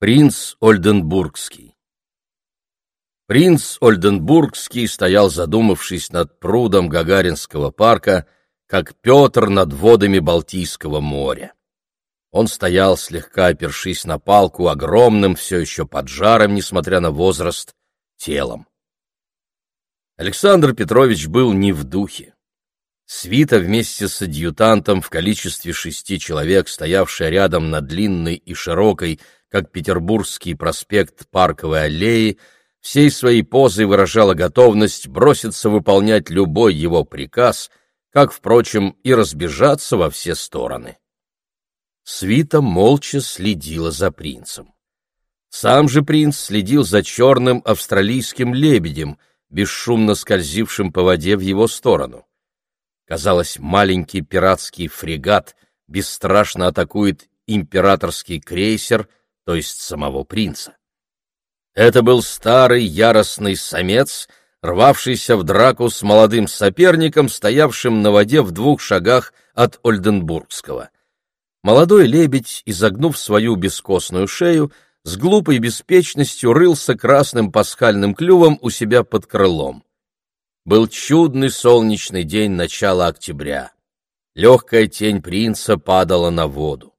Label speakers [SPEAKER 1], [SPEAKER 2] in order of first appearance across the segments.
[SPEAKER 1] Принц Ольденбургский Принц Ольденбургский стоял, задумавшись над прудом Гагаринского парка, как Петр над водами Балтийского моря. Он стоял, слегка опершись на палку, огромным, все еще поджаром, несмотря на возраст, телом. Александр Петрович был не в духе. Свита вместе с адъютантом в количестве шести человек, стоявшая рядом на длинной и широкой, как Петербургский проспект Парковой аллеи, всей своей позой выражала готовность броситься выполнять любой его приказ, как, впрочем, и разбежаться во все стороны. Свита молча следила за принцем. Сам же принц следил за черным австралийским лебедем, бесшумно скользившим по воде в его сторону. Казалось, маленький пиратский фрегат бесстрашно атакует императорский крейсер, то есть самого принца. Это был старый яростный самец, рвавшийся в драку с молодым соперником, стоявшим на воде в двух шагах от Ольденбургского. Молодой лебедь, изогнув свою бескостную шею, с глупой беспечностью рылся красным пасхальным клювом у себя под крылом. Был чудный солнечный день начала октября. Легкая тень принца падала на воду.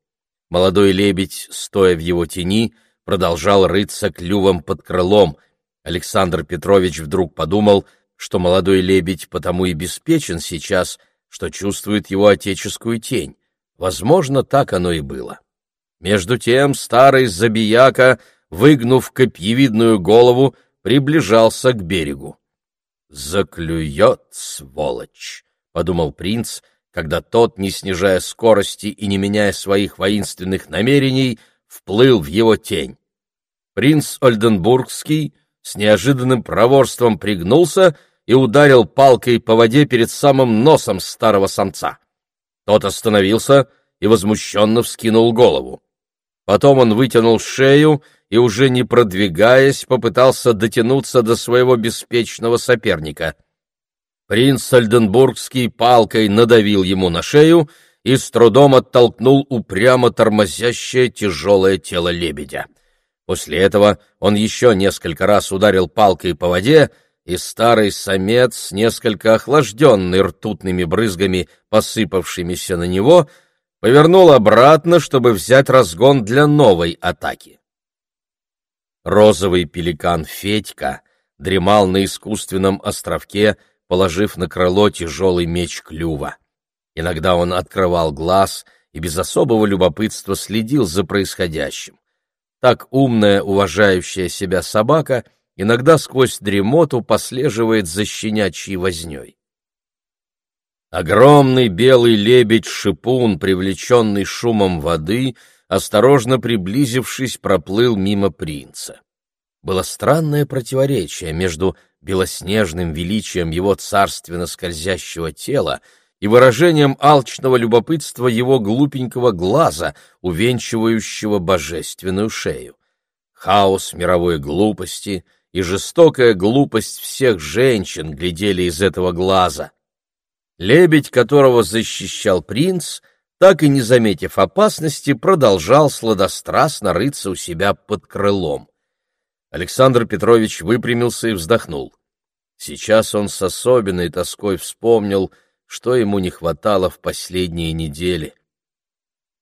[SPEAKER 1] Молодой лебедь, стоя в его тени, продолжал рыться клювом под крылом. Александр Петрович вдруг подумал, что молодой лебедь потому и беспечен сейчас, что чувствует его отеческую тень. Возможно, так оно и было. Между тем старый забияка, выгнув копьевидную голову, приближался к берегу. «Заклюет, сволочь!» — подумал принц, когда тот, не снижая скорости и не меняя своих воинственных намерений, вплыл в его тень. Принц Ольденбургский с неожиданным проворством пригнулся и ударил палкой по воде перед самым носом старого самца. Тот остановился и возмущенно вскинул голову. Потом он вытянул шею и, уже не продвигаясь, попытался дотянуться до своего беспечного соперника — Принц Альденбургский палкой надавил ему на шею и с трудом оттолкнул упрямо тормозящее тяжелое тело лебедя. После этого он еще несколько раз ударил палкой по воде, и старый самец, несколько охлажденный ртутными брызгами, посыпавшимися на него, повернул обратно, чтобы взять разгон для новой атаки. Розовый пеликан Федька дремал на искусственном островке, положив на крыло тяжелый меч клюва. Иногда он открывал глаз и без особого любопытства следил за происходящим. Так умная, уважающая себя собака иногда сквозь дремоту послеживает за щенячьей возней. Огромный белый лебедь-шипун, привлеченный шумом воды, осторожно приблизившись, проплыл мимо принца. Было странное противоречие между белоснежным величием его царственно скользящего тела и выражением алчного любопытства его глупенького глаза, увенчивающего божественную шею. Хаос мировой глупости и жестокая глупость всех женщин глядели из этого глаза. Лебедь, которого защищал принц, так и не заметив опасности, продолжал сладострастно рыться у себя под крылом. Александр Петрович выпрямился и вздохнул. Сейчас он с особенной тоской вспомнил, что ему не хватало в последние недели.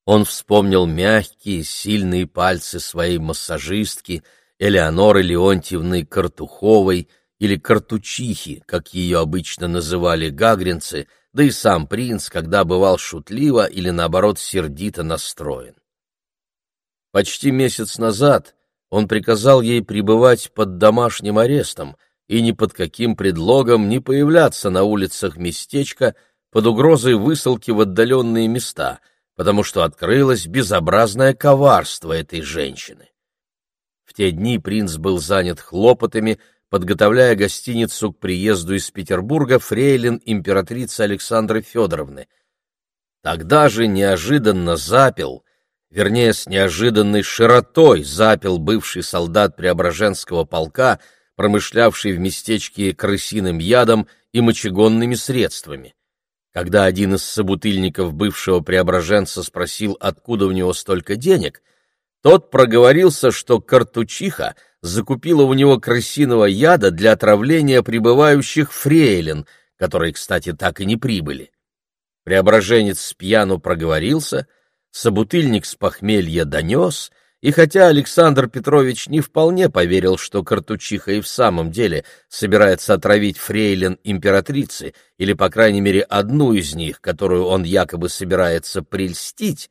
[SPEAKER 1] Он вспомнил мягкие, сильные пальцы своей массажистки Элеоноры Леонтьевны Картуховой или Картучихи, как ее обычно называли гагринцы, да и сам принц, когда бывал шутливо или, наоборот, сердито настроен. Почти месяц назад он приказал ей пребывать под домашним арестом и ни под каким предлогом не появляться на улицах местечка под угрозой высылки в отдаленные места, потому что открылось безобразное коварство этой женщины. В те дни принц был занят хлопотами, подготовляя гостиницу к приезду из Петербурга фрейлин императрицы Александры Федоровны. Тогда же неожиданно запил вернее, с неожиданной широтой запил бывший солдат Преображенского полка, промышлявший в местечке крысиным ядом и мочегонными средствами. Когда один из собутыльников бывшего преображенца спросил, откуда у него столько денег, тот проговорился, что картучиха закупила у него крысиного яда для отравления прибывающих фрейлин, которые, кстати, так и не прибыли. Преображенец с пьяну проговорился, собутыльник с похмелья донес, и хотя Александр Петрович не вполне поверил, что картучиха и в самом деле собирается отравить фрейлин императрицы, или, по крайней мере, одну из них, которую он якобы собирается прельстить,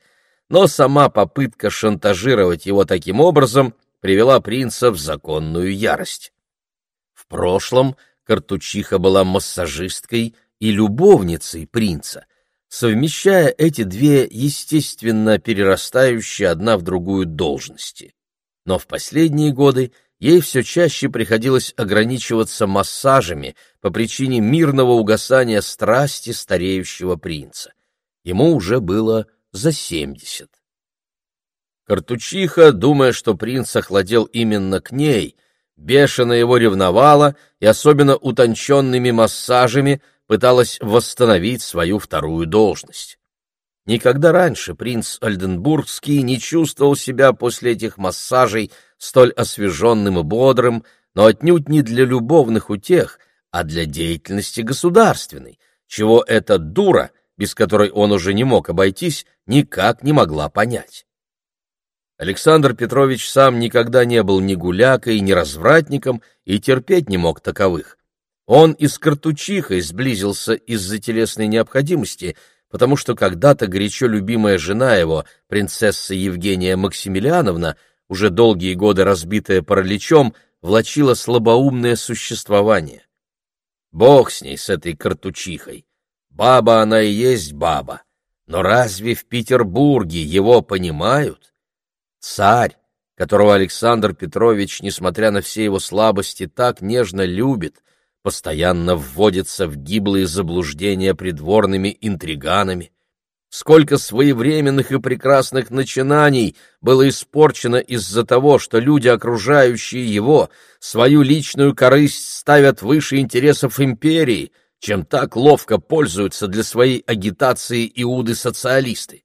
[SPEAKER 1] но сама попытка шантажировать его таким образом привела принца в законную ярость. В прошлом Картучиха была массажисткой и любовницей принца, совмещая эти две естественно перерастающие одна в другую должности. Но в последние годы ей все чаще приходилось ограничиваться массажами по причине мирного угасания страсти стареющего принца. Ему уже было за семьдесят. Картучиха, думая, что принц охладел именно к ней, бешено его ревновала и особенно утонченными массажами пыталась восстановить свою вторую должность. Никогда раньше принц Ольденбургский не чувствовал себя после этих массажей столь освеженным и бодрым, но отнюдь не для любовных утех, а для деятельности государственной, чего эта дура — без которой он уже не мог обойтись, никак не могла понять. Александр Петрович сам никогда не был ни гулякой, ни развратником и терпеть не мог таковых. Он и с картучихой сблизился из-за телесной необходимости, потому что когда-то горячо любимая жена его, принцесса Евгения Максимилиановна, уже долгие годы разбитая параличом, влачила слабоумное существование. Бог с ней, с этой картучихой. Баба она и есть баба. Но разве в Петербурге его понимают? Царь, которого Александр Петрович, несмотря на все его слабости, так нежно любит, постоянно вводится в гиблые заблуждения придворными интриганами, Сколько своевременных и прекрасных начинаний было испорчено из-за того, что люди, окружающие его, свою личную корысть ставят выше интересов империи — чем так ловко пользуются для своей агитации иуды-социалисты.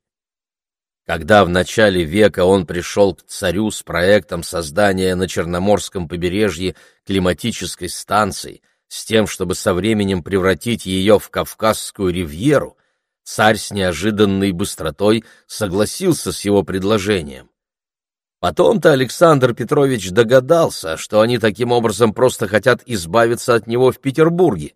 [SPEAKER 1] Когда в начале века он пришел к царю с проектом создания на Черноморском побережье климатической станции с тем, чтобы со временем превратить ее в Кавказскую ривьеру, царь с неожиданной быстротой согласился с его предложением. Потом-то Александр Петрович догадался, что они таким образом просто хотят избавиться от него в Петербурге.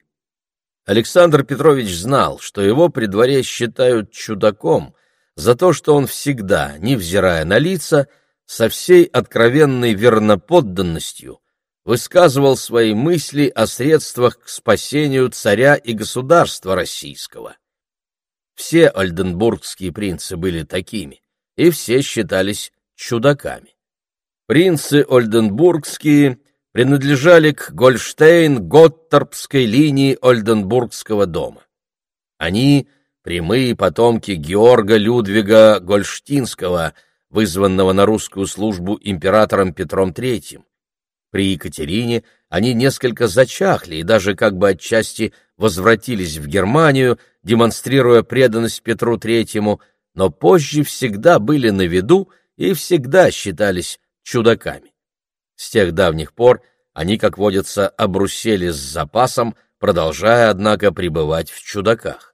[SPEAKER 1] Александр Петрович знал, что его при дворе считают чудаком за то, что он всегда, невзирая на лица, со всей откровенной верноподданностью высказывал свои мысли о средствах к спасению царя и государства российского. Все ольденбургские принцы были такими, и все считались чудаками. Принцы ольденбургские принадлежали к Гольштейн-Готторпской линии Ольденбургского дома. Они — прямые потомки Георга Людвига Гольштинского, вызванного на русскую службу императором Петром III. При Екатерине они несколько зачахли и даже как бы отчасти возвратились в Германию, демонстрируя преданность Петру III, но позже всегда были на виду и всегда считались чудаками. С тех давних пор они, как водится, обрусели с запасом, продолжая, однако, пребывать в чудаках.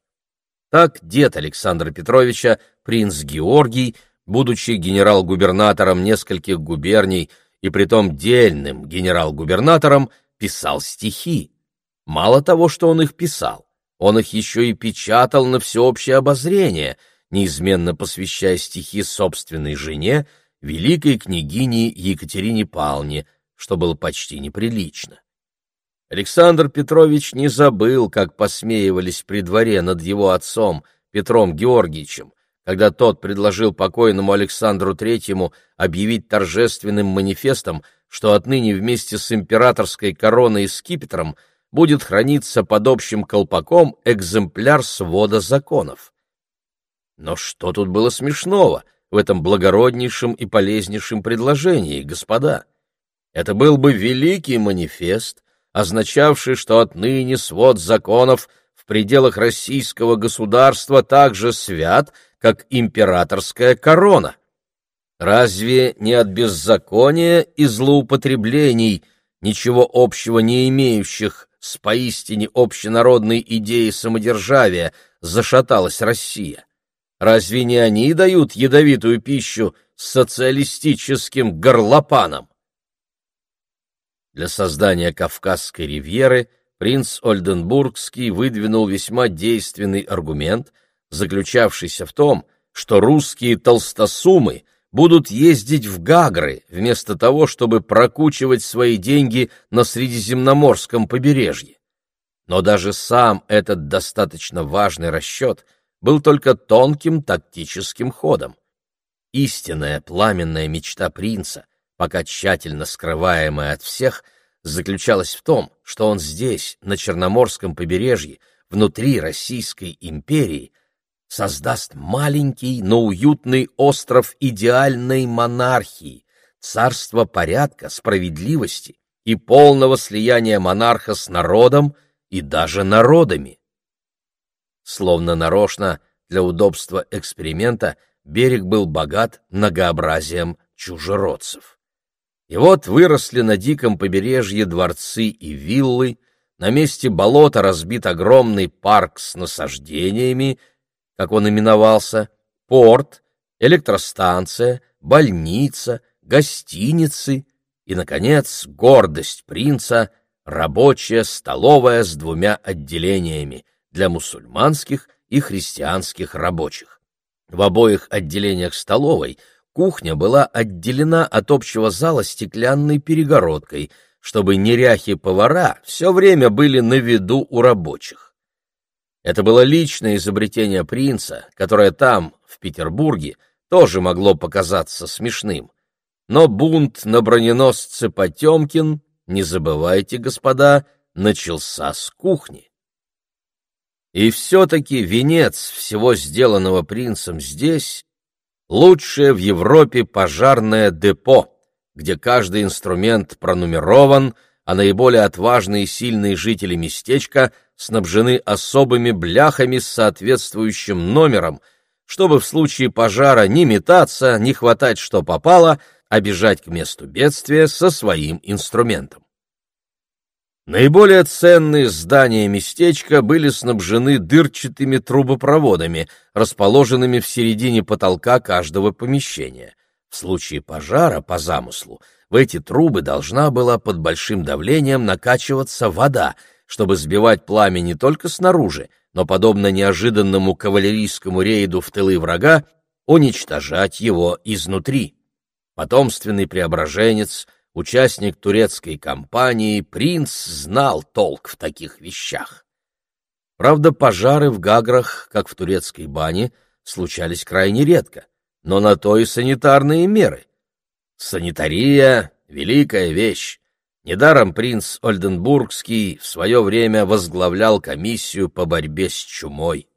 [SPEAKER 1] Так дед Александра Петровича, принц Георгий, будучи генерал-губернатором нескольких губерний и притом дельным генерал-губернатором, писал стихи. Мало того, что он их писал, он их еще и печатал на всеобщее обозрение, неизменно посвящая стихи собственной жене, великой княгине Екатерине Павловне, что было почти неприлично. Александр Петрович не забыл, как посмеивались при дворе над его отцом Петром Георгиевичем, когда тот предложил покойному Александру Третьему объявить торжественным манифестом, что отныне вместе с императорской короной и скипетром будет храниться под общим колпаком экземпляр свода законов. Но что тут было смешного? в этом благороднейшем и полезнейшем предложении, господа. Это был бы великий манифест, означавший, что отныне свод законов в пределах российского государства так же свят, как императорская корона. Разве не от беззакония и злоупотреблений, ничего общего не имеющих с поистине общенародной идеей самодержавия, зашаталась Россия? Разве не они дают ядовитую пищу социалистическим горлопанам? Для создания Кавказской ривьеры принц Ольденбургский выдвинул весьма действенный аргумент, заключавшийся в том, что русские толстосумы будут ездить в Гагры, вместо того, чтобы прокучивать свои деньги на Средиземноморском побережье. Но даже сам этот достаточно важный расчет был только тонким тактическим ходом. Истинная пламенная мечта принца, пока тщательно скрываемая от всех, заключалась в том, что он здесь, на Черноморском побережье, внутри Российской империи, создаст маленький, но уютный остров идеальной монархии, царство порядка, справедливости и полного слияния монарха с народом и даже народами. Словно нарочно для удобства эксперимента берег был богат многообразием чужеродцев. И вот выросли на диком побережье дворцы и виллы, на месте болота разбит огромный парк с насаждениями как он именовался, порт, электростанция, больница, гостиницы и, наконец, гордость принца — рабочая столовая с двумя отделениями для мусульманских и христианских рабочих. В обоих отделениях столовой кухня была отделена от общего зала стеклянной перегородкой, чтобы неряхи-повара все время были на виду у рабочих. Это было личное изобретение принца, которое там, в Петербурге, тоже могло показаться смешным. Но бунт на броненосце Потемкин, не забывайте, господа, начался с кухни. И все-таки венец всего сделанного принцем здесь — лучшее в Европе пожарное депо, где каждый инструмент пронумерован, а наиболее отважные и сильные жители местечка — снабжены особыми бляхами с соответствующим номером, чтобы в случае пожара не метаться, не хватать что попало, а бежать к месту бедствия со своим инструментом. Наиболее ценные здания местечка были снабжены дырчатыми трубопроводами, расположенными в середине потолка каждого помещения. В случае пожара, по замыслу, в эти трубы должна была под большим давлением накачиваться вода, чтобы сбивать пламя не только снаружи, но, подобно неожиданному кавалерийскому рейду в тылы врага, уничтожать его изнутри. Потомственный преображенец, участник турецкой кампании, принц знал толк в таких вещах. Правда, пожары в Гаграх, как в турецкой бане, случались крайне редко, но на то и санитарные меры. Санитария — великая вещь. Недаром принц Ольденбургский в свое время возглавлял комиссию по борьбе с чумой.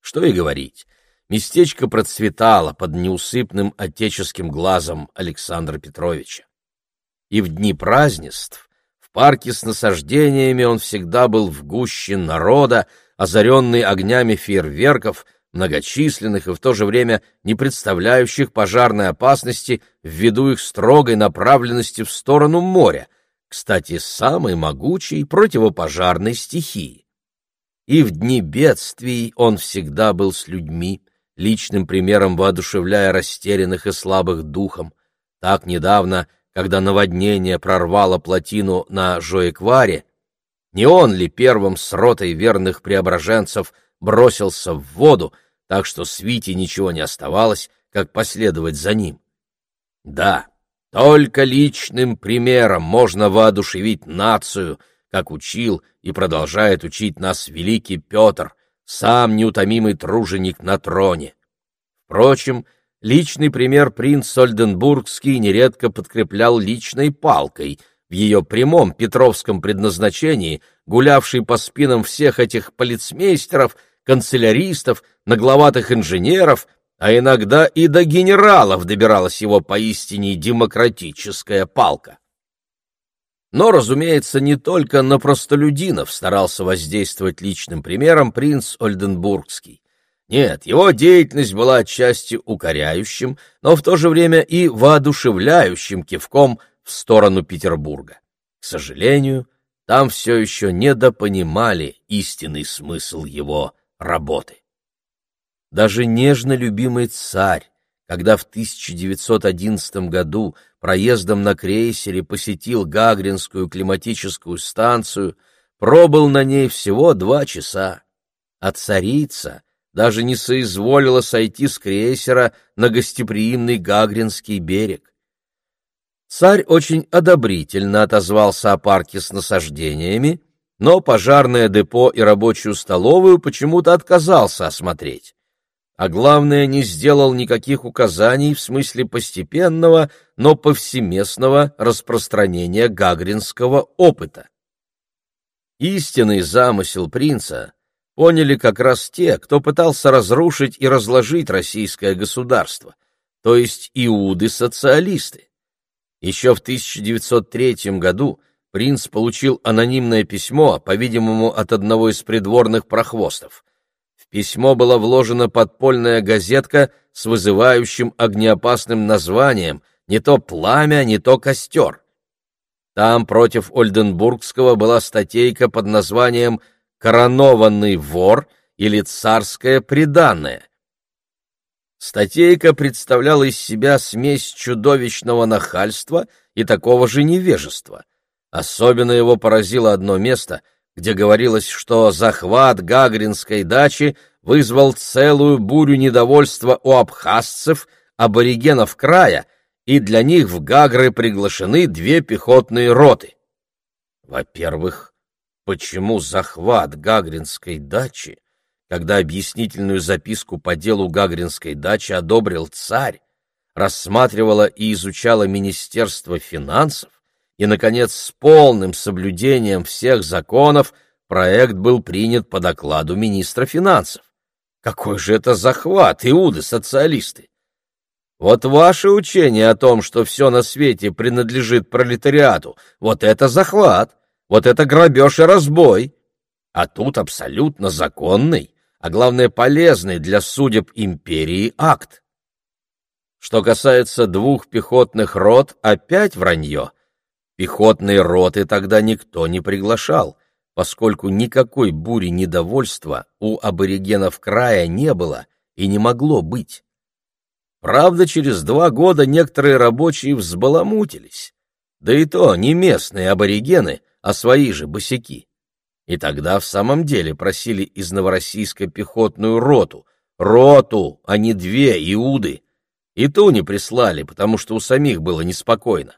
[SPEAKER 1] Что и говорить, местечко процветало под неусыпным отеческим глазом Александра Петровича. И в дни празднеств в парке с насаждениями он всегда был в гуще народа, озаренный огнями фейерверков, многочисленных и в то же время не представляющих пожарной опасности ввиду их строгой направленности в сторону моря, кстати, самой могучей противопожарной стихии. И в дни бедствий он всегда был с людьми, личным примером воодушевляя растерянных и слабых духом. Так недавно, когда наводнение прорвало плотину на Жоекваре, не он ли первым с ротой верных преображенцев бросился в воду, так что свите ничего не оставалось, как последовать за ним? Да, только личным примером можно воодушевить нацию, как учил и продолжает учить нас великий Петр, сам неутомимый труженик на троне. Впрочем, личный пример принц Сольденбургский нередко подкреплял личной палкой в ее прямом петровском предназначении, гулявший по спинам всех этих полицмейстеров, канцеляристов, нагловатых инженеров, а иногда и до генералов добиралась его поистине демократическая палка. Но, разумеется, не только на простолюдинов старался воздействовать личным примером принц Ольденбургский. Нет, его деятельность была отчасти укоряющим, но в то же время и воодушевляющим кивком в сторону Петербурга. К сожалению, там все еще недопонимали истинный смысл его работы. Даже нежно любимый царь, когда в 1911 году проездом на крейсере посетил Гагринскую климатическую станцию, пробыл на ней всего два часа, а царица даже не соизволила сойти с крейсера на гостеприимный Гагринский берег. Царь очень одобрительно отозвался о парке с насаждениями, но пожарное депо и рабочую столовую почему-то отказался осмотреть. А главное, не сделал никаких указаний в смысле постепенного, но повсеместного распространения гагринского опыта. Истинный замысел принца поняли как раз те, кто пытался разрушить и разложить российское государство, то есть иуды-социалисты. Еще в 1903 году принц получил анонимное письмо, по-видимому, от одного из придворных прохвостов. Письмо была вложена подпольная газетка с вызывающим огнеопасным названием «Не то пламя, не то костер». Там против Ольденбургского была статейка под названием «Коронованный вор» или «Царское преданное», Статейка представляла из себя смесь чудовищного нахальства и такого же невежества. Особенно его поразило одно место, где говорилось, что захват Гагринской дачи вызвал целую бурю недовольства у абхазцев, аборигенов края, и для них в Гагры приглашены две пехотные роты. Во-первых, почему захват Гагринской дачи когда объяснительную записку по делу Гагринской дачи одобрил царь, рассматривало и изучало Министерство финансов, и, наконец, с полным соблюдением всех законов проект был принят по докладу министра финансов. Какой же это захват, иуды-социалисты! Вот ваше учение о том, что все на свете принадлежит пролетариату, вот это захват, вот это грабеж и разбой. А тут абсолютно законный, а главное полезный для судеб империи акт. Что касается двух пехотных рот, опять вранье. Пехотные роты тогда никто не приглашал, поскольку никакой бури недовольства у аборигенов края не было и не могло быть. Правда, через два года некоторые рабочие взбаламутились. Да и то не местные аборигены, а свои же босяки. И тогда в самом деле просили из Новороссийска пехотную роту. Роту, а не две Иуды. И ту не прислали, потому что у самих было неспокойно.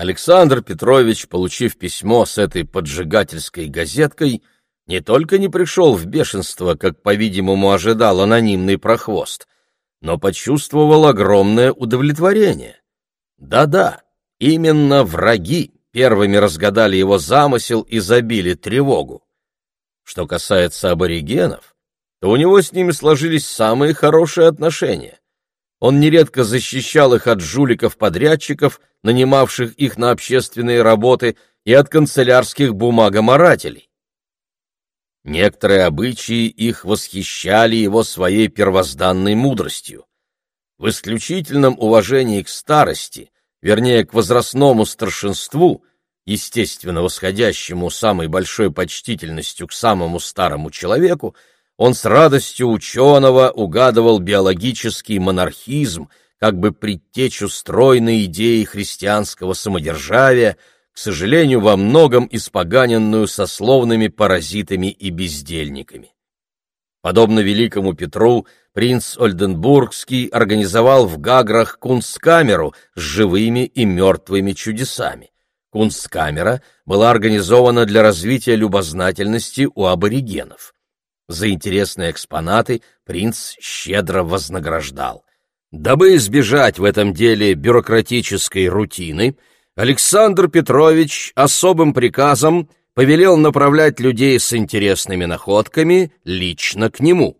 [SPEAKER 1] Александр Петрович, получив письмо с этой поджигательской газеткой, не только не пришел в бешенство, как, по-видимому, ожидал анонимный прохвост, но почувствовал огромное удовлетворение. Да-да, именно враги первыми разгадали его замысел и забили тревогу. Что касается аборигенов, то у него с ними сложились самые хорошие отношения. Он нередко защищал их от жуликов-подрядчиков, нанимавших их на общественные работы, и от канцелярских бумагоморателей. Некоторые обычаи их восхищали его своей первозданной мудростью. В исключительном уважении к старости вернее, к возрастному старшинству, естественно восходящему самой большой почтительностью к самому старому человеку, он с радостью ученого угадывал биологический монархизм, как бы предтечу стройной идеи христианского самодержавия, к сожалению, во многом испоганенную сословными паразитами и бездельниками. Подобно великому Петру, принц Ольденбургский организовал в Гаграх кунсткамеру с живыми и мертвыми чудесами. Кунсткамера была организована для развития любознательности у аборигенов. За интересные экспонаты принц щедро вознаграждал. Дабы избежать в этом деле бюрократической рутины, Александр Петрович особым приказом повелел направлять людей с интересными находками лично к нему.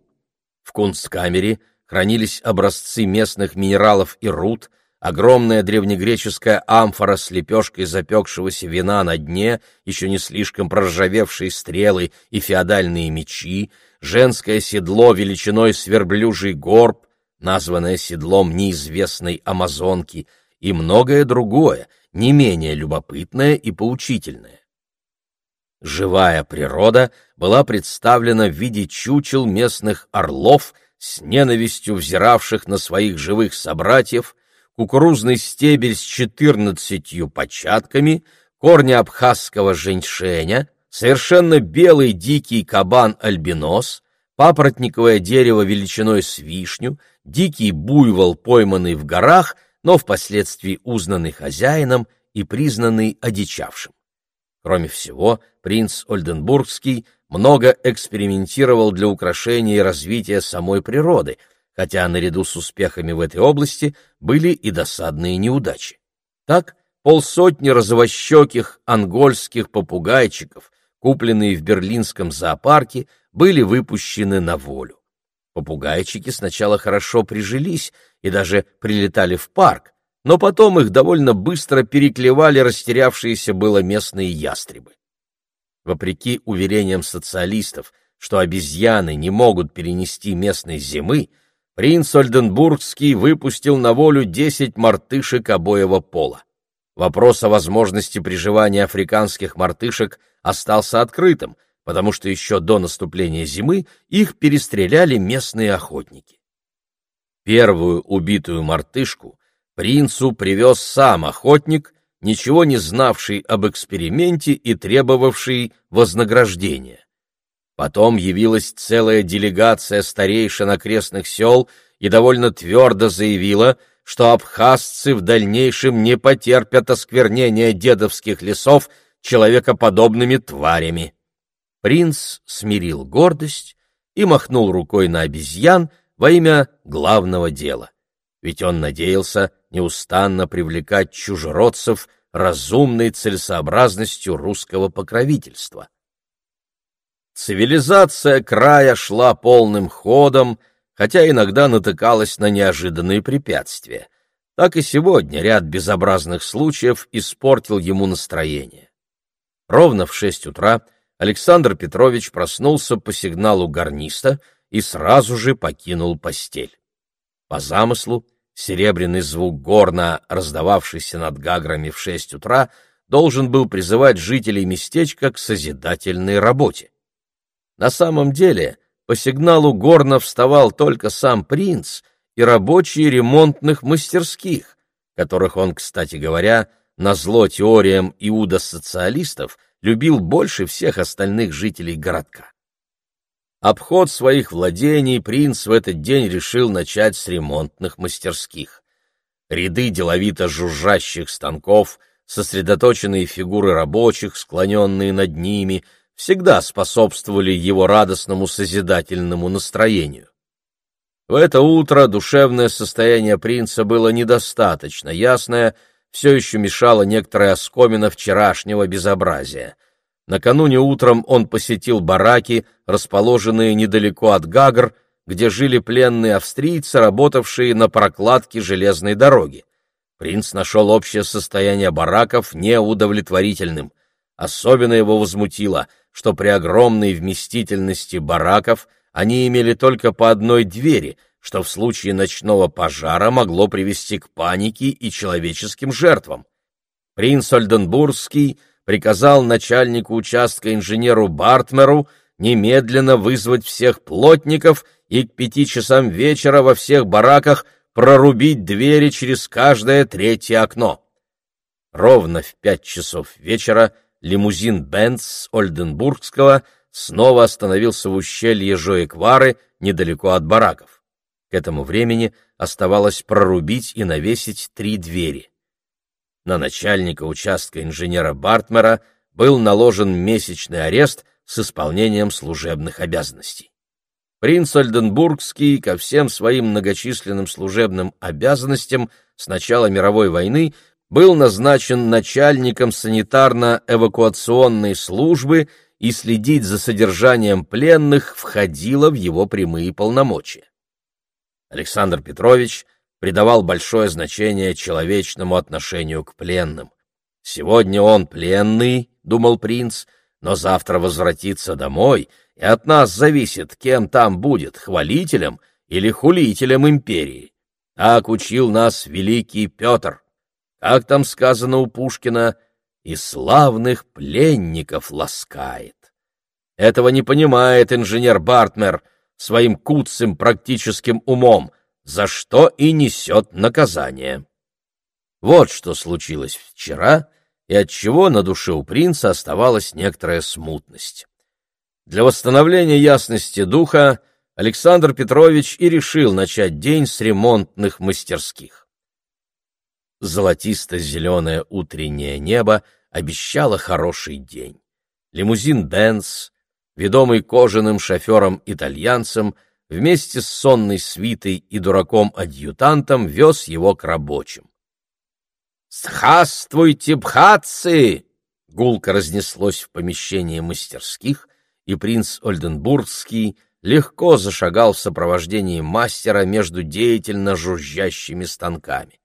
[SPEAKER 1] В кунсткамере хранились образцы местных минералов и руд, огромная древнегреческая амфора с лепешкой запекшегося вина на дне, еще не слишком проржавевшие стрелы и феодальные мечи, женское седло величиной с верблюжий горб, названное седлом неизвестной амазонки, и многое другое, не менее любопытное и поучительное. Живая природа была представлена в виде чучел местных орлов, с ненавистью взиравших на своих живых собратьев, кукурузный стебель с четырнадцатью початками, корни абхазского женьшеня, совершенно белый дикий кабан-альбинос, папоротниковое дерево величиной с вишню, дикий буйвол, пойманный в горах, но впоследствии узнанный хозяином и признанный одичавшим. Кроме всего, принц Ольденбургский много экспериментировал для украшения и развития самой природы, хотя наряду с успехами в этой области были и досадные неудачи. Так, полсотни розовощеких ангольских попугайчиков, купленные в берлинском зоопарке, были выпущены на волю. Попугайчики сначала хорошо прижились и даже прилетали в парк, но потом их довольно быстро переклевали растерявшиеся было местные ястребы. Вопреки уверениям социалистов, что обезьяны не могут перенести местной зимы, принц Ольденбургский выпустил на волю десять мартышек обоего пола. Вопрос о возможности приживания африканских мартышек остался открытым, потому что еще до наступления зимы их перестреляли местные охотники. Первую убитую мартышку принцу привез сам охотник, ничего не знавший об эксперименте и требовавший вознаграждения. Потом явилась целая делегация старейшин окрестных сел и довольно твердо заявила, что абхазцы в дальнейшем не потерпят осквернения дедовских лесов человекоподобными тварями. Принц смирил гордость и махнул рукой на обезьян во имя главного дела — ведь он надеялся неустанно привлекать чужеродцев разумной целесообразностью русского покровительства. Цивилизация края шла полным ходом, хотя иногда натыкалась на неожиданные препятствия. Так и сегодня ряд безобразных случаев испортил ему настроение. Ровно в шесть утра Александр Петрович проснулся по сигналу гарниста и сразу же покинул постель. По замыслу, серебряный звук горна, раздававшийся над Гаграми в шесть утра, должен был призывать жителей местечка к созидательной работе. На самом деле, по сигналу горна вставал только сам принц и рабочие ремонтных мастерских, которых он, кстати говоря, на зло теориям иуда-социалистов любил больше всех остальных жителей городка. Обход своих владений принц в этот день решил начать с ремонтных мастерских. Ряды деловито жужжащих станков, сосредоточенные фигуры рабочих, склоненные над ними, всегда способствовали его радостному созидательному настроению. В это утро душевное состояние принца было недостаточно ясное, все еще мешало некоторая оскомина вчерашнего безобразия — Накануне утром он посетил бараки, расположенные недалеко от Гагр, где жили пленные австрийцы, работавшие на прокладке железной дороги. Принц нашел общее состояние бараков неудовлетворительным. Особенно его возмутило, что при огромной вместительности бараков они имели только по одной двери, что в случае ночного пожара могло привести к панике и человеческим жертвам. Принц Ольденбургский — приказал начальнику участка инженеру Бартмеру немедленно вызвать всех плотников и к пяти часам вечера во всех бараках прорубить двери через каждое третье окно. Ровно в пять часов вечера лимузин Бенц Ольденбургского снова остановился в ущелье Жоеквары недалеко от бараков. К этому времени оставалось прорубить и навесить три двери на начальника участка инженера Бартмера был наложен месячный арест с исполнением служебных обязанностей. Принц Ольденбургский ко всем своим многочисленным служебным обязанностям с начала мировой войны был назначен начальником санитарно-эвакуационной службы и следить за содержанием пленных входило в его прямые полномочия. Александр Петрович придавал большое значение человечному отношению к пленным. «Сегодня он пленный», — думал принц, — «но завтра возвратится домой, и от нас зависит, кем там будет, хвалителем или хулителем империи. Так учил нас великий Петр. Как там сказано у Пушкина, и славных пленников ласкает. Этого не понимает инженер Бартмер своим куцым практическим умом, за что и несет наказание. Вот что случилось вчера, и отчего на душе у принца оставалась некоторая смутность. Для восстановления ясности духа Александр Петрович и решил начать день с ремонтных мастерских. Золотисто-зеленое утреннее небо обещало хороший день. Лимузин «Бенц», ведомый кожаным шофером-итальянцем, вместе с сонной свитой и дураком-адъютантом вез его к рабочим. «Здравствуйте, бхатцы!» Гулко разнеслось в помещении мастерских, и принц Ольденбургский легко зашагал в сопровождении мастера между деятельно жужжащими станками.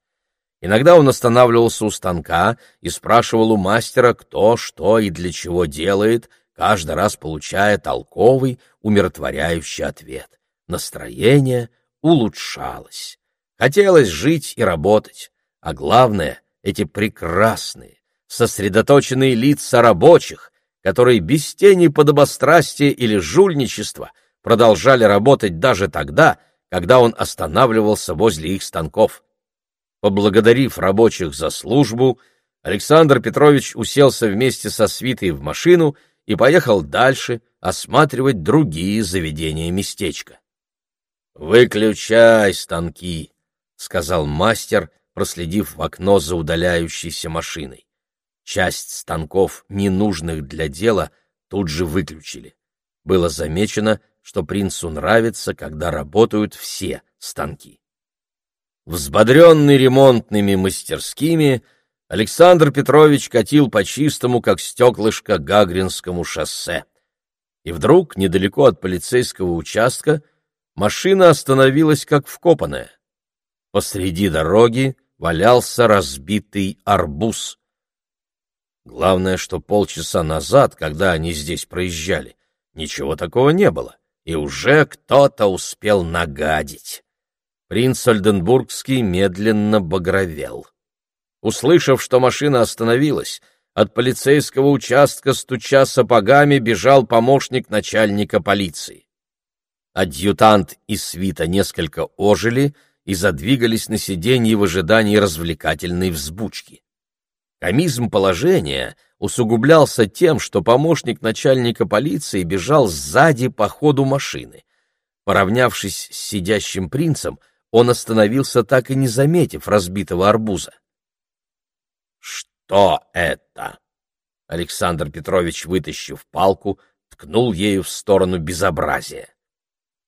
[SPEAKER 1] Иногда он останавливался у станка и спрашивал у мастера, кто, что и для чего делает, каждый раз получая толковый, умиротворяющий ответ. Настроение улучшалось. Хотелось жить и работать, а главное — эти прекрасные, сосредоточенные лица рабочих, которые без тени подобострастия или жульничества продолжали работать даже тогда, когда он останавливался возле их станков. Поблагодарив рабочих за службу, Александр Петрович уселся вместе со свитой в машину и поехал дальше осматривать другие заведения местечка. «Выключай станки», — сказал мастер, проследив в окно за удаляющейся машиной. Часть станков, ненужных для дела, тут же выключили. Было замечено, что принцу нравится, когда работают все станки. Взбодренный ремонтными мастерскими, Александр Петрович катил по чистому, как стеклышко, Гагринскому шоссе. И вдруг, недалеко от полицейского участка, машина остановилась как вкопанная. Посреди дороги валялся разбитый арбуз. Главное, что полчаса назад, когда они здесь проезжали, ничего такого не было, и уже кто-то успел нагадить. Принц Ольденбургский медленно багровел. Услышав, что машина остановилась, от полицейского участка, стуча сапогами, бежал помощник начальника полиции. Адъютант и свита несколько ожили — и задвигались на сиденье в ожидании развлекательной взбучки. Комизм положения усугублялся тем, что помощник начальника полиции бежал сзади по ходу машины. Поравнявшись с сидящим принцем, он остановился, так и не заметив разбитого арбуза. «Что это?» Александр Петрович, вытащив палку, ткнул ею в сторону безобразия.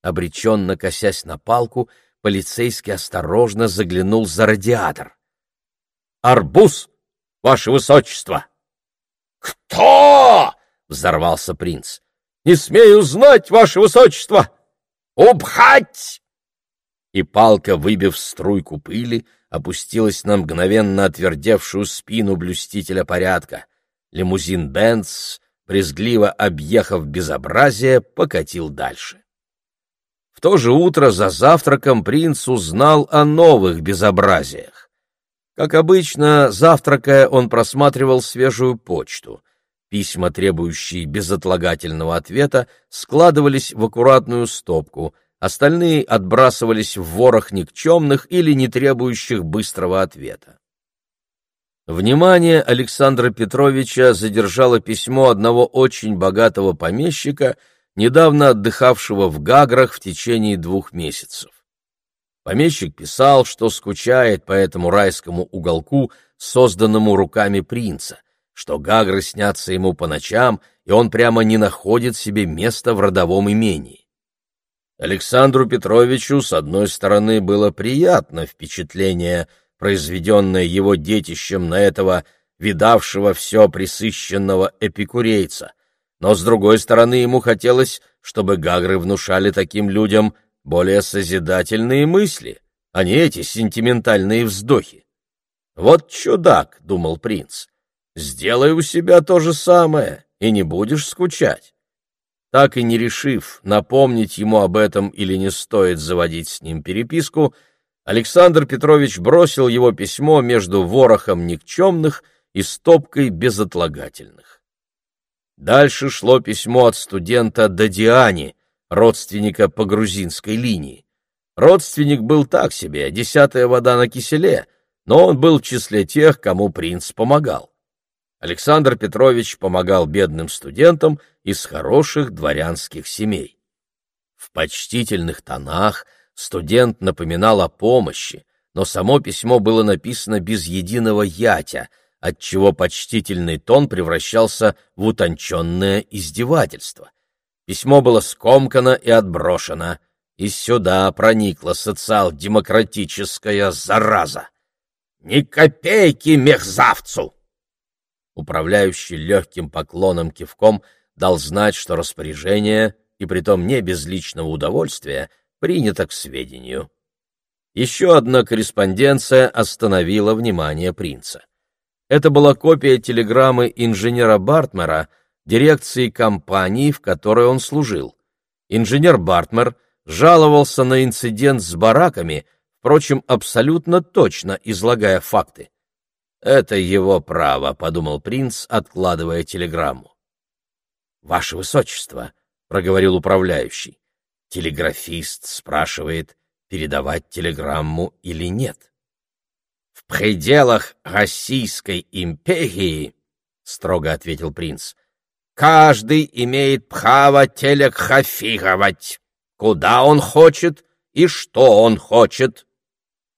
[SPEAKER 1] Обреченно косясь на палку, полицейский осторожно заглянул за радиатор. «Арбуз, ваше высочество!» «Кто?» — взорвался принц. «Не смею знать, ваше высочество! Убхать!» И палка, выбив струйку пыли, опустилась на мгновенно отвердевшую спину блюстителя порядка. Лимузин Бенц, брезгливо объехав безобразие, покатил дальше. В то же утро за завтраком принц узнал о новых безобразиях. Как обычно, завтракая, он просматривал свежую почту. Письма, требующие безотлагательного ответа, складывались в аккуратную стопку, остальные отбрасывались в ворох никчемных или не требующих быстрого ответа. Внимание Александра Петровича задержало письмо одного очень богатого помещика — недавно отдыхавшего в Гаграх в течение двух месяцев. Помещик писал, что скучает по этому райскому уголку, созданному руками принца, что Гагры снятся ему по ночам, и он прямо не находит себе места в родовом имении. Александру Петровичу, с одной стороны, было приятно впечатление, произведенное его детищем на этого видавшего все присыщенного эпикурейца, но, с другой стороны, ему хотелось, чтобы гагры внушали таким людям более созидательные мысли, а не эти сентиментальные вздохи. «Вот чудак», — думал принц, — «сделай у себя то же самое, и не будешь скучать». Так и не решив, напомнить ему об этом или не стоит заводить с ним переписку, Александр Петрович бросил его письмо между ворохом никчемных и стопкой безотлагательных. Дальше шло письмо от студента Дадиани, родственника по грузинской линии. Родственник был так себе, десятая вода на киселе, но он был в числе тех, кому принц помогал. Александр Петрович помогал бедным студентам из хороших дворянских семей. В почтительных тонах студент напоминал о помощи, но само письмо было написано без единого ятя, отчего почтительный тон превращался в утонченное издевательство. Письмо было скомкано и отброшено, и сюда проникла социал-демократическая зараза. «Ни копейки мехзавцу!» Управляющий легким поклоном кивком дал знать, что распоряжение, и притом не без личного удовольствия, принято к сведению. Еще одна корреспонденция остановила внимание принца. Это была копия телеграммы инженера Бартмера, дирекции компании, в которой он служил. Инженер Бартмер жаловался на инцидент с бараками, впрочем, абсолютно точно излагая факты. «Это его право», — подумал принц, откладывая телеграмму. «Ваше Высочество», — проговорил управляющий, — телеграфист спрашивает, передавать телеграмму или нет. «В пределах Российской империи», — строго ответил принц, — «каждый имеет право телеграфировать, куда он хочет и что он хочет».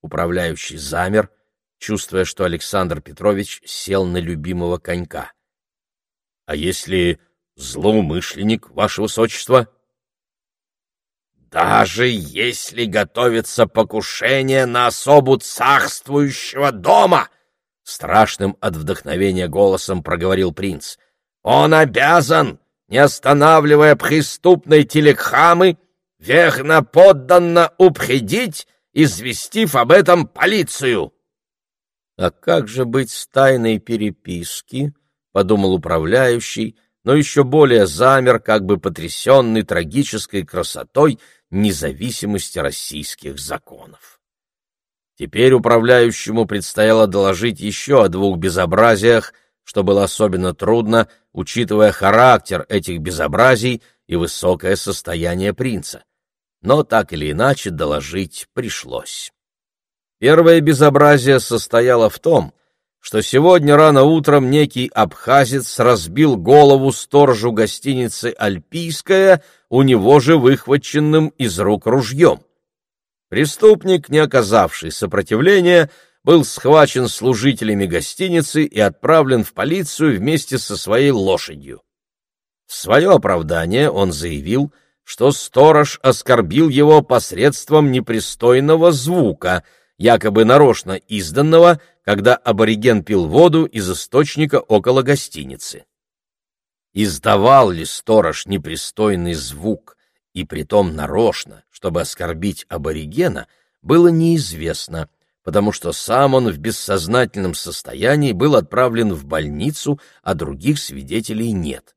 [SPEAKER 1] Управляющий замер, — чувствуя, что Александр Петрович сел на любимого конька. — А если злоумышленник, ваше высочество? — Даже если готовится покушение на особу царствующего дома! — страшным от вдохновения голосом проговорил принц. — Он обязан, не останавливая преступной телеграммы, верно подданно упредить, известив об этом полицию. «А как же быть с тайной переписки?» — подумал управляющий, но еще более замер, как бы потрясенный трагической красотой независимости российских законов. Теперь управляющему предстояло доложить еще о двух безобразиях, что было особенно трудно, учитывая характер этих безобразий и высокое состояние принца. Но так или иначе доложить пришлось. Первое безобразие состояло в том, что сегодня рано утром некий абхазец разбил голову сторожу гостиницы «Альпийская» у него же выхваченным из рук ружьем. Преступник, не оказавший сопротивления, был схвачен служителями гостиницы и отправлен в полицию вместе со своей лошадью. В свое оправдание он заявил, что сторож оскорбил его посредством непристойного звука — якобы нарочно изданного, когда абориген пил воду из источника около гостиницы. Издавал ли сторож непристойный звук, и притом нарочно, чтобы оскорбить аборигена, было неизвестно, потому что сам он в бессознательном состоянии был отправлен в больницу, а других свидетелей нет.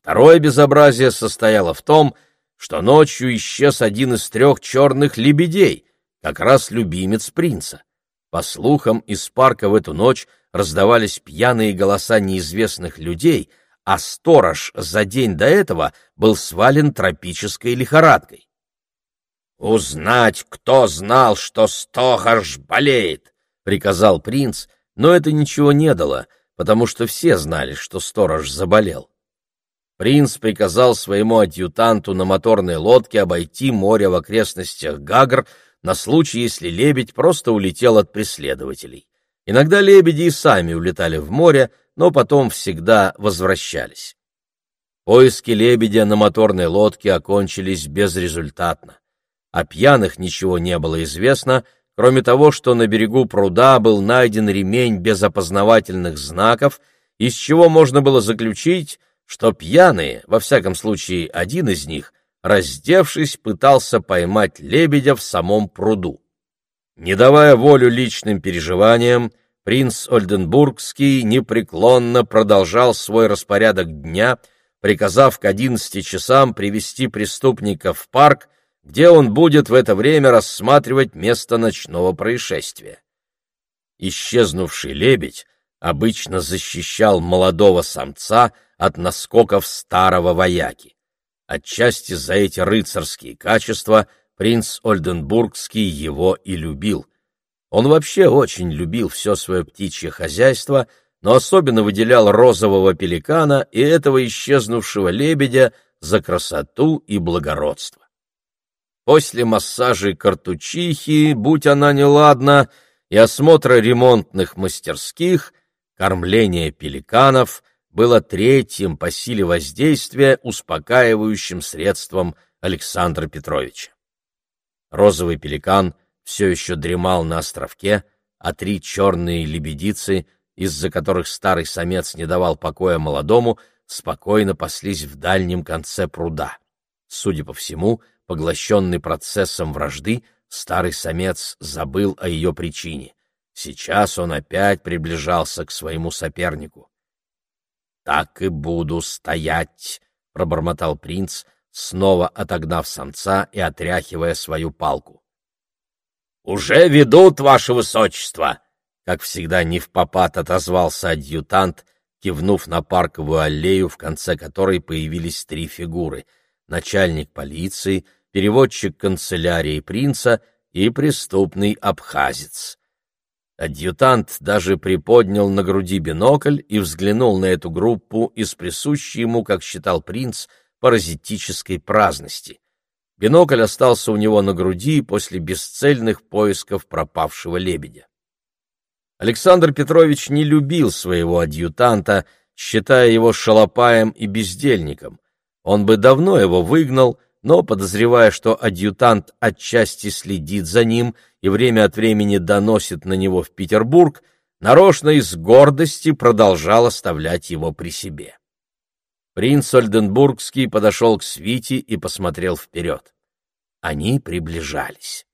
[SPEAKER 1] Второе безобразие состояло в том, что ночью исчез один из трех черных лебедей, как раз любимец принца. По слухам, из парка в эту ночь раздавались пьяные голоса неизвестных людей, а сторож за день до этого был свален тропической лихорадкой. «Узнать, кто знал, что сторож болеет!» — приказал принц, но это ничего не дало, потому что все знали, что сторож заболел. Принц приказал своему адъютанту на моторной лодке обойти море в окрестностях Гагр, на случай, если лебедь просто улетел от преследователей. Иногда лебеди и сами улетали в море, но потом всегда возвращались. Поиски лебедя на моторной лодке окончились безрезультатно. О пьяных ничего не было известно, кроме того, что на берегу пруда был найден ремень без опознавательных знаков, из чего можно было заключить, что пьяные, во всяком случае один из них, раздевшись, пытался поймать лебедя в самом пруду. Не давая волю личным переживаниям, принц Ольденбургский непреклонно продолжал свой распорядок дня, приказав к одиннадцати часам привести преступника в парк, где он будет в это время рассматривать место ночного происшествия. Исчезнувший лебедь обычно защищал молодого самца от наскоков старого вояки. Отчасти за эти рыцарские качества принц Ольденбургский его и любил. Он вообще очень любил все свое птичье хозяйство, но особенно выделял розового пеликана и этого исчезнувшего лебедя за красоту и благородство. После массажей картучихи, будь она неладна, и осмотра ремонтных мастерских, кормление пеликанов было третьим по силе воздействия успокаивающим средством Александра Петровича. Розовый пеликан все еще дремал на островке, а три черные лебедицы, из-за которых старый самец не давал покоя молодому, спокойно паслись в дальнем конце пруда. Судя по всему, поглощенный процессом вражды, старый самец забыл о ее причине. Сейчас он опять приближался к своему сопернику. «Так и буду стоять», — пробормотал принц, снова отогнав самца и отряхивая свою палку. «Уже ведут, ваше высочество!» Как всегда, не в попад отозвался адъютант, кивнув на парковую аллею, в конце которой появились три фигуры — начальник полиции, переводчик канцелярии принца и преступный абхазец. Адъютант даже приподнял на груди бинокль и взглянул на эту группу из присущей ему, как считал принц, паразитической праздности. Бинокль остался у него на груди после бесцельных поисков пропавшего лебедя. Александр Петрович не любил своего адъютанта, считая его шалопаем и бездельником. Он бы давно его выгнал, но, подозревая, что адъютант отчасти следит за ним и время от времени доносит на него в Петербург, нарочно из гордости продолжал оставлять его при себе. Принц Ольденбургский подошел к свите и посмотрел вперед. Они приближались.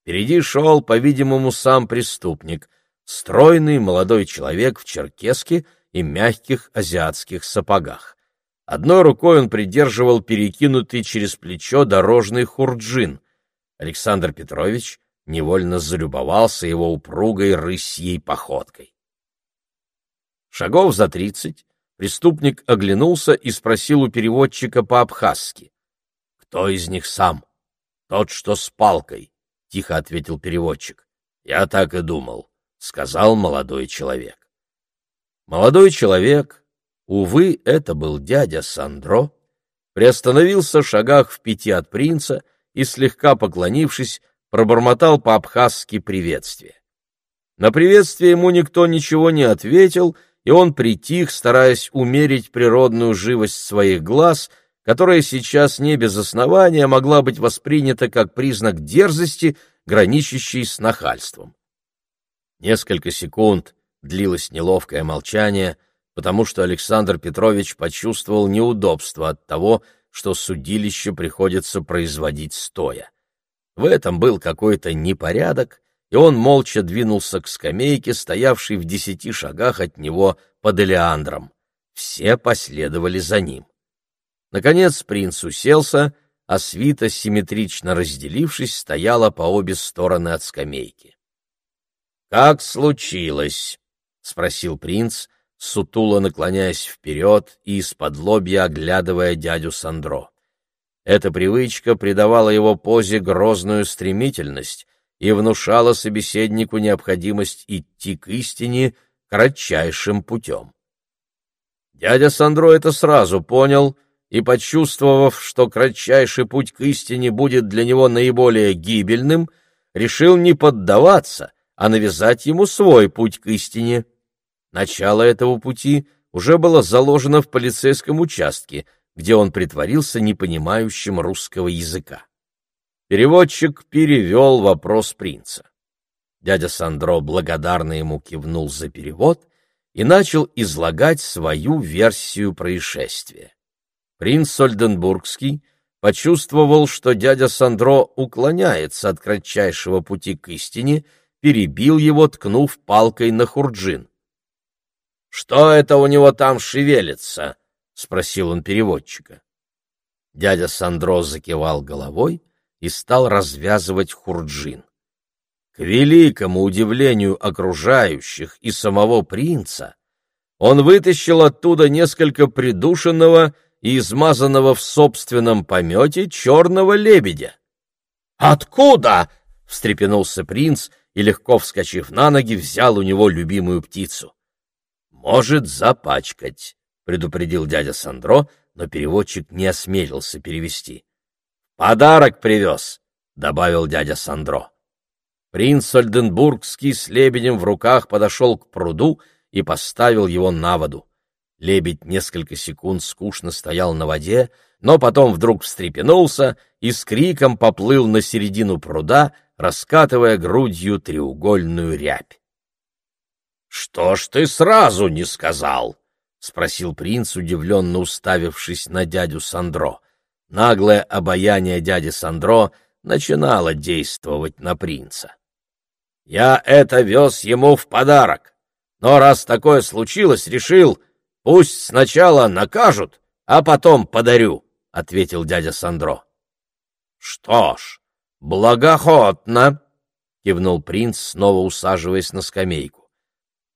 [SPEAKER 1] Впереди шел, по-видимому, сам преступник, стройный молодой человек в черкеске и мягких азиатских сапогах. Одной рукой он придерживал перекинутый через плечо дорожный хурджин. Александр Петрович невольно залюбовался его упругой рысьей походкой. Шагов за тридцать преступник оглянулся и спросил у переводчика по-абхазски. — Кто из них сам? — Тот, что с палкой, — тихо ответил переводчик. — Я так и думал, — сказал молодой человек. Молодой человек, Увы, это был дядя Сандро, приостановился в шагах в пяти от принца и, слегка поклонившись, пробормотал по-абхазски приветствие. На приветствие ему никто ничего не ответил, и он притих, стараясь умерить природную живость своих глаз, которая сейчас не без основания могла быть воспринята как признак дерзости, граничащей с нахальством. Несколько секунд длилось неловкое молчание — потому что Александр Петрович почувствовал неудобство от того, что судилище приходится производить стоя. В этом был какой-то непорядок, и он молча двинулся к скамейке, стоявшей в десяти шагах от него под Элеандром. Все последовали за ним. Наконец принц уселся, а свита, симметрично разделившись, стояла по обе стороны от скамейки. «Как случилось?» — спросил принц, сутуло наклоняясь вперед и из-под лобья оглядывая дядю Сандро. Эта привычка придавала его позе грозную стремительность и внушала собеседнику необходимость идти к истине кратчайшим путем. Дядя Сандро это сразу понял и, почувствовав, что кратчайший путь к истине будет для него наиболее гибельным, решил не поддаваться, а навязать ему свой путь к истине — Начало этого пути уже было заложено в полицейском участке, где он притворился непонимающим русского языка. Переводчик перевел вопрос принца. Дядя Сандро благодарно ему кивнул за перевод и начал излагать свою версию происшествия. Принц Сольденбургский почувствовал, что дядя Сандро уклоняется от кратчайшего пути к истине, перебил его, ткнув палкой на хурджин. «Что это у него там шевелится?» — спросил он переводчика. Дядя Сандро закивал головой и стал развязывать хурджин. К великому удивлению окружающих и самого принца он вытащил оттуда несколько придушенного и измазанного в собственном помете черного лебедя. «Откуда?» — встрепенулся принц и, легко вскочив на ноги, взял у него любимую птицу. «Может запачкать», — предупредил дядя Сандро, но переводчик не осмелился перевести. «Подарок привез», — добавил дядя Сандро. Принц Ольденбургский с лебедем в руках подошел к пруду и поставил его на воду. Лебедь несколько секунд скучно стоял на воде, но потом вдруг встрепенулся и с криком поплыл на середину пруда, раскатывая грудью треугольную рябь. — Что ж ты сразу не сказал? — спросил принц, удивленно уставившись на дядю Сандро. Наглое обаяние дяди Сандро начинало действовать на принца. — Я это вез ему в подарок, но раз такое случилось, решил, пусть сначала накажут, а потом подарю, — ответил дядя Сандро. — Что ж, благохотно, — кивнул принц, снова усаживаясь на скамейку.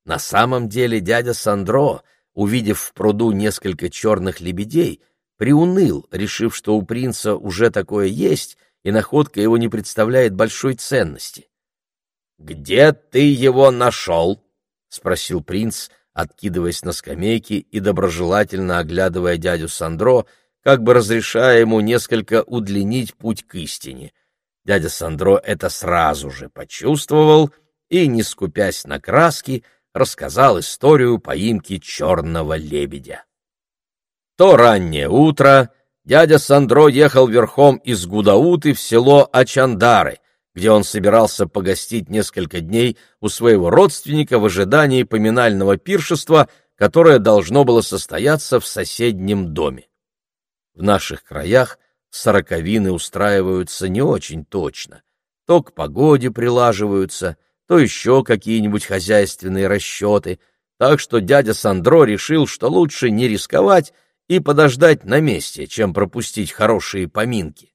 [SPEAKER 1] На самом деле дядя Сандро, увидев в пруду несколько черных лебедей, приуныл, решив, что у принца уже такое есть, и находка его не представляет большой ценности. — Где ты его нашел? — спросил принц, откидываясь на скамейке и доброжелательно оглядывая дядю Сандро, как бы разрешая ему несколько удлинить путь к истине. Дядя Сандро это сразу же почувствовал и, не скупясь на краски, рассказал историю поимки черного лебедя. То раннее утро дядя Сандро ехал верхом из Гудауты в село Ачандары, где он собирался погостить несколько дней у своего родственника в ожидании поминального пиршества, которое должно было состояться в соседнем доме. В наших краях сороковины устраиваются не очень точно. То к погоде прилаживаются, то еще какие-нибудь хозяйственные расчеты, так что дядя Сандро решил, что лучше не рисковать и подождать на месте, чем пропустить хорошие поминки.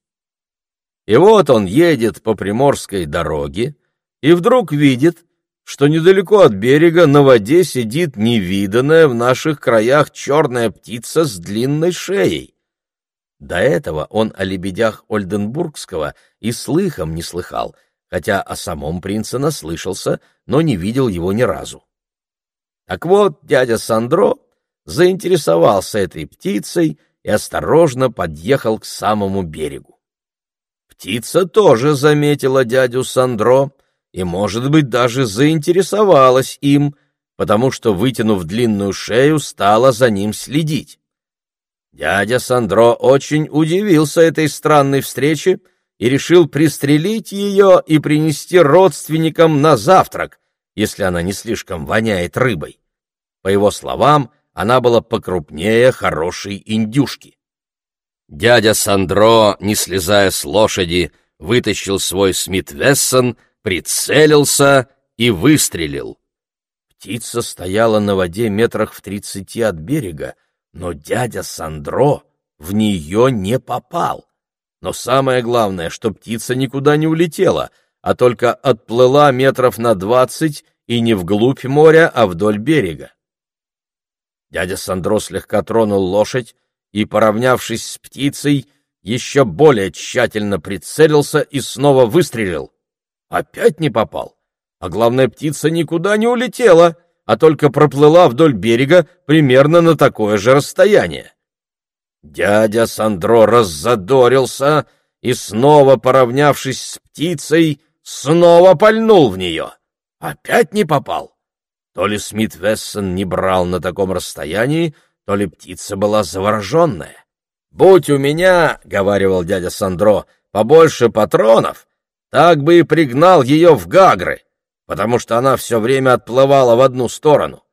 [SPEAKER 1] И вот он едет по приморской дороге и вдруг видит, что недалеко от берега на воде сидит невиданная в наших краях черная птица с длинной шеей. До этого он о лебедях Ольденбургского и слыхом не слыхал, хотя о самом принце наслышался, но не видел его ни разу. Так вот, дядя Сандро заинтересовался этой птицей и осторожно подъехал к самому берегу. Птица тоже заметила дядю Сандро и, может быть, даже заинтересовалась им, потому что, вытянув длинную шею, стала за ним следить. Дядя Сандро очень удивился этой странной встрече и решил пристрелить ее и принести родственникам на завтрак, если она не слишком воняет рыбой. По его словам, она была покрупнее хорошей индюшки. Дядя Сандро, не слезая с лошади, вытащил свой Смит-Вессон, прицелился и выстрелил. Птица стояла на воде метрах в тридцати от берега, но дядя Сандро в нее не попал. Но самое главное, что птица никуда не улетела, а только отплыла метров на двадцать и не вглубь моря, а вдоль берега. Дядя Сандро слегка тронул лошадь и, поравнявшись с птицей, еще более тщательно прицелился и снова выстрелил. Опять не попал. А главное, птица никуда не улетела — а только проплыла вдоль берега примерно на такое же расстояние. Дядя Сандро раззадорился и, снова поравнявшись с птицей, снова пальнул в нее. Опять не попал. То ли Смит Вессон не брал на таком расстоянии, то ли птица была завороженная. «Будь у меня, — говаривал дядя Сандро, — побольше патронов, так бы и пригнал ее в Гагры потому что она все время отплывала в одну сторону.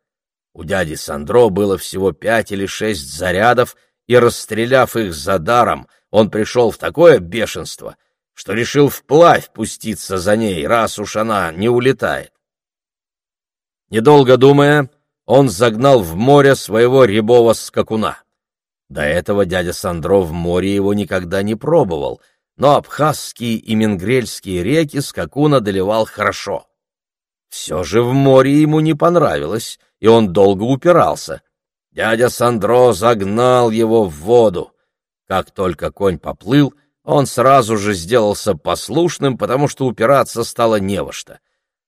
[SPEAKER 1] У дяди Сандро было всего пять или шесть зарядов, и, расстреляв их за даром, он пришел в такое бешенство, что решил вплавь пуститься за ней, раз уж она не улетает. Недолго думая, он загнал в море своего рябого скакуна. До этого дядя Сандро в море его никогда не пробовал, но абхазские и менгрельские реки скакун одолевал хорошо. Все же в море ему не понравилось, и он долго упирался. Дядя Сандро загнал его в воду. Как только конь поплыл, он сразу же сделался послушным, потому что упираться стало не во что.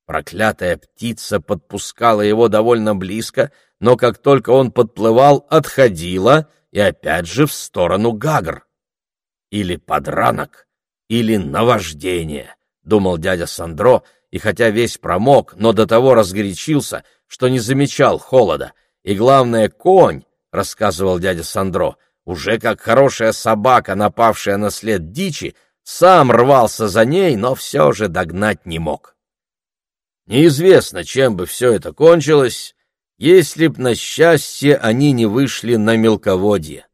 [SPEAKER 1] Проклятая птица подпускала его довольно близко, но как только он подплывал, отходила и опять же в сторону Гагр. Или подранок, или наваждение, — думал дядя Сандро, и хотя весь промок, но до того разгорячился, что не замечал холода. И главное, конь, — рассказывал дядя Сандро, — уже как хорошая собака, напавшая на след дичи, сам рвался за ней, но все же догнать не мог. Неизвестно, чем бы все это кончилось, если б, на счастье, они не вышли на мелководье.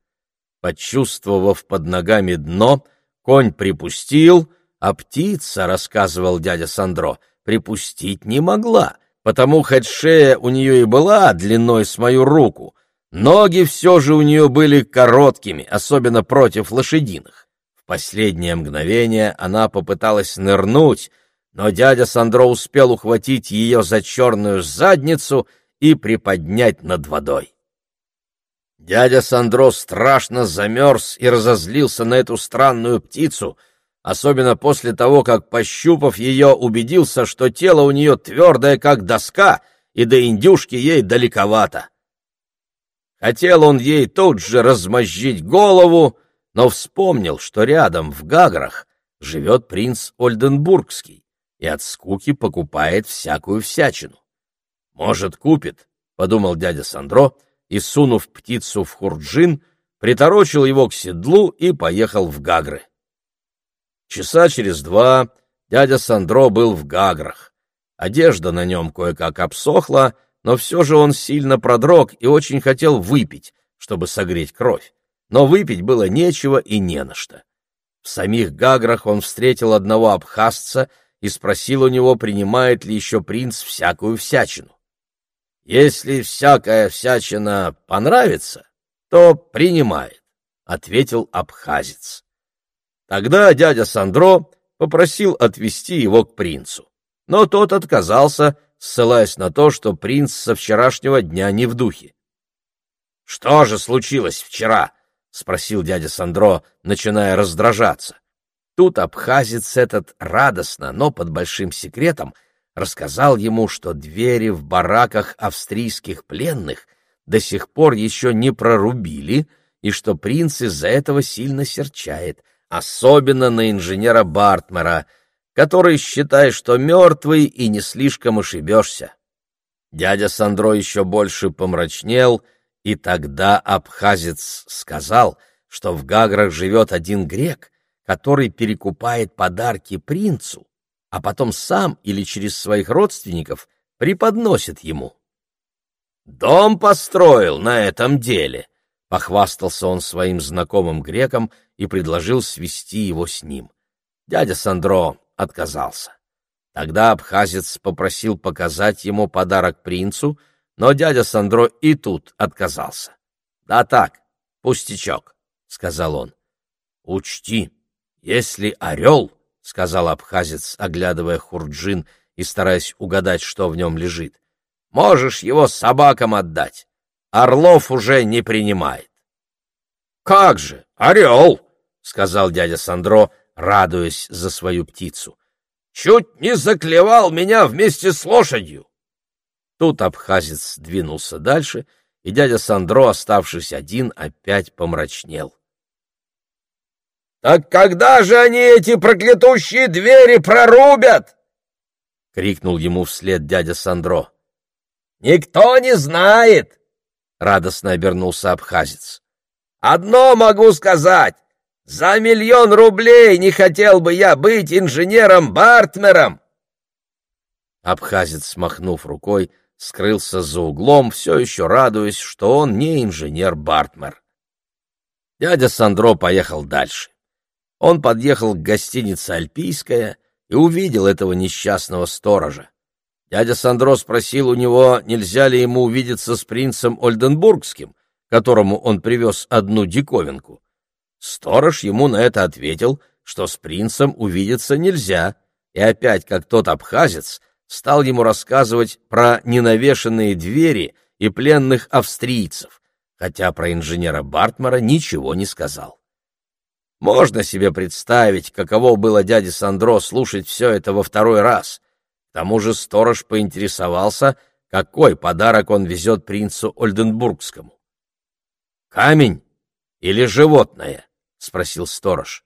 [SPEAKER 1] Почувствовав под ногами дно, конь припустил, а птица, — рассказывал дядя Сандро, — припустить не могла, потому хоть шея у нее и была длиной с мою руку, ноги все же у нее были короткими, особенно против лошадиных. В последнее мгновение она попыталась нырнуть, но дядя Сандро успел ухватить ее за черную задницу и приподнять над водой. Дядя Сандро страшно замерз и разозлился на эту странную птицу, особенно после того, как, пощупав ее, убедился, что тело у нее твердое, как доска, и до индюшки ей далековато. Хотел он ей тут же размозжить голову, но вспомнил, что рядом, в Гаграх, живет принц Ольденбургский и от скуки покупает всякую всячину. «Может, купит», — подумал дядя Сандро, и, сунув птицу в хурджин, приторочил его к седлу и поехал в Гагры. Часа через два дядя Сандро был в Гаграх. Одежда на нем кое-как обсохла, но все же он сильно продрог и очень хотел выпить, чтобы согреть кровь. Но выпить было нечего и не на что. В самих Гаграх он встретил одного абхазца и спросил у него, принимает ли еще принц всякую всячину. «Если всякая всячина понравится, то принимает», — ответил абхазец. Тогда дядя Сандро попросил отвезти его к принцу, но тот отказался, ссылаясь на то, что принц со вчерашнего дня не в духе. «Что же случилось вчера?» — спросил дядя Сандро, начиная раздражаться. Тут абхазец этот радостно, но под большим секретом рассказал ему, что двери в бараках австрийских пленных до сих пор еще не прорубили, и что принц из-за этого сильно серчает, особенно на инженера Бартмера, который считает, что мертвый и не слишком ошибешься. Дядя Сандро еще больше помрачнел, и тогда абхазец сказал, что в Гаграх живет один грек — который перекупает подарки принцу, а потом сам или через своих родственников преподносит ему. «Дом построил на этом деле», — похвастался он своим знакомым грекам и предложил свести его с ним. Дядя Сандро отказался. Тогда абхазец попросил показать ему подарок принцу, но дядя Сандро и тут отказался. «Да так, пустячок», — сказал он. «Учти, «Если орел, — сказал абхазец, оглядывая Хурджин и стараясь угадать, что в нем лежит, — можешь его собакам отдать. Орлов уже не принимает». «Как же, орел!» — сказал дядя Сандро, радуясь за свою птицу. «Чуть не заклевал меня вместе с лошадью!» Тут абхазец двинулся дальше, и дядя Сандро, оставшись один, опять помрачнел. «Так когда же они эти проклятущие двери прорубят?» — крикнул ему вслед дядя Сандро. «Никто не знает!» — радостно обернулся абхазец. «Одно могу сказать. За миллион рублей не хотел бы я быть инженером Бартмером!» Абхазец, смахнув рукой, скрылся за углом, все еще радуясь, что он не инженер Бартмер. Дядя Сандро поехал дальше. Он подъехал к гостинице «Альпийская» и увидел этого несчастного сторожа. Дядя Сандро спросил у него, нельзя ли ему увидеться с принцем Ольденбургским, которому он привез одну диковинку. Сторож ему на это ответил, что с принцем увидеться нельзя, и опять, как тот абхазец, стал ему рассказывать про ненавешенные двери и пленных австрийцев, хотя про инженера Бартмара ничего не сказал. Можно себе представить, каково было дяде Сандро слушать все это во второй раз. К тому же сторож поинтересовался, какой подарок он везет принцу Ольденбургскому. «Камень или животное?» — спросил сторож.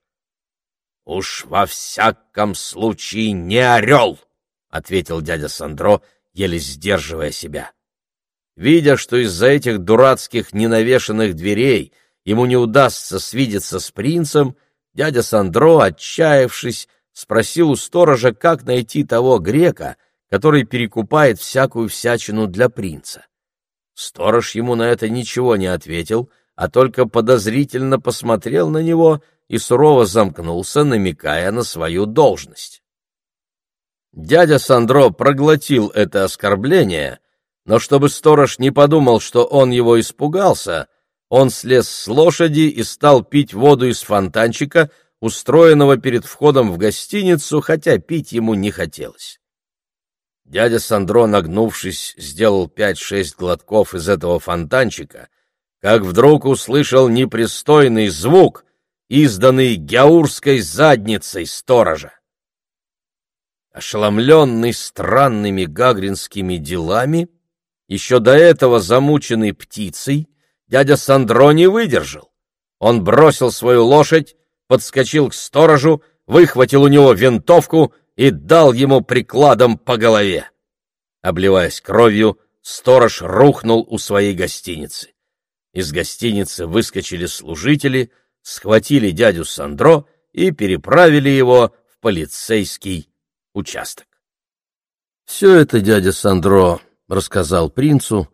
[SPEAKER 1] «Уж во всяком случае не орел!» — ответил дядя Сандро, еле сдерживая себя. Видя, что из-за этих дурацких ненавешенных дверей ему не удастся свидеться с принцем, дядя Сандро, отчаявшись, спросил у сторожа, как найти того грека, который перекупает всякую всячину для принца. Сторож ему на это ничего не ответил, а только подозрительно посмотрел на него и сурово замкнулся, намекая на свою должность. Дядя Сандро проглотил это оскорбление, но чтобы сторож не подумал, что он его испугался, он слез с лошади и стал пить воду из фонтанчика, устроенного перед входом в гостиницу, хотя пить ему не хотелось. Дядя Сандро, нагнувшись, сделал пять-шесть глотков из этого фонтанчика, как вдруг услышал непристойный звук, изданный гяурской задницей сторожа. Ошеломленный странными гагринскими делами, еще до этого замученный птицей, дядя Сандро не выдержал. Он бросил свою лошадь, подскочил к сторожу, выхватил у него винтовку и дал ему прикладом по голове. Обливаясь кровью, сторож рухнул у своей гостиницы. Из гостиницы выскочили служители, схватили дядю Сандро и переправили его в полицейский участок. Все это дядя Сандро рассказал принцу,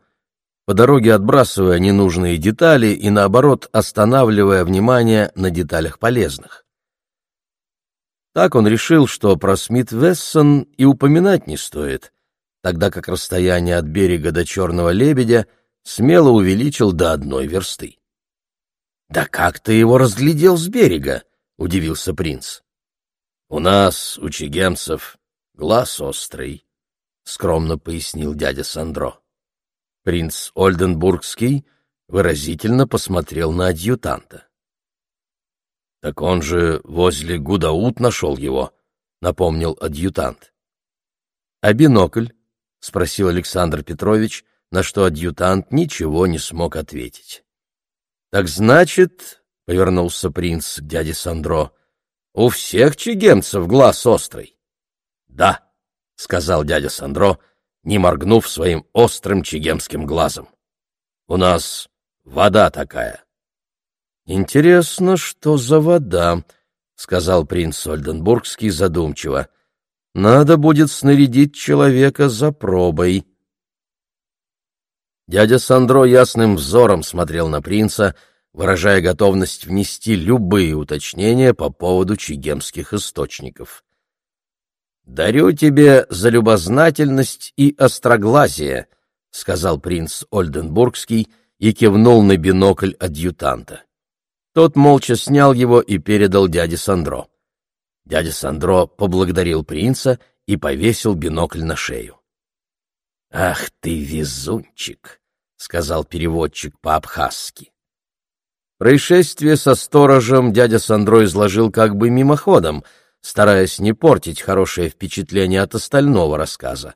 [SPEAKER 1] по дороге отбрасывая ненужные детали и, наоборот, останавливая внимание на деталях полезных. Так он решил, что про Смит-Вессон и упоминать не стоит, тогда как расстояние от берега до Черного Лебедя смело увеличил до одной версты. — Да как ты его разглядел с берега? — удивился принц. — У нас, у чигемцев, глаз острый, — скромно пояснил дядя Сандро. Принц Ольденбургский выразительно посмотрел на адъютанта. — Так он же возле Гудаут нашел его, — напомнил адъютант. — А бинокль? — спросил Александр Петрович, на что адъютант ничего не смог ответить. — Так значит, — повернулся принц к дяде Сандро, — у всех чигемцев глаз острый. — Да, — сказал дядя Сандро, — не моргнув своим острым чигемским глазом. «У нас вода такая». «Интересно, что за вода?» — сказал принц Ольденбургский задумчиво. «Надо будет снарядить человека за пробой». Дядя Сандро ясным взором смотрел на принца, выражая готовность внести любые уточнения по поводу чигемских источников. «Дарю тебе за любознательность и остроглазие», — сказал принц Ольденбургский и кивнул на бинокль адъютанта. Тот молча снял его и передал дяде Сандро. Дядя Сандро поблагодарил принца и повесил бинокль на шею. «Ах ты, везунчик!» — сказал переводчик по-абхазски. Происшествие со сторожем дядя Сандро изложил как бы мимоходом — стараясь не портить хорошее впечатление от остального рассказа.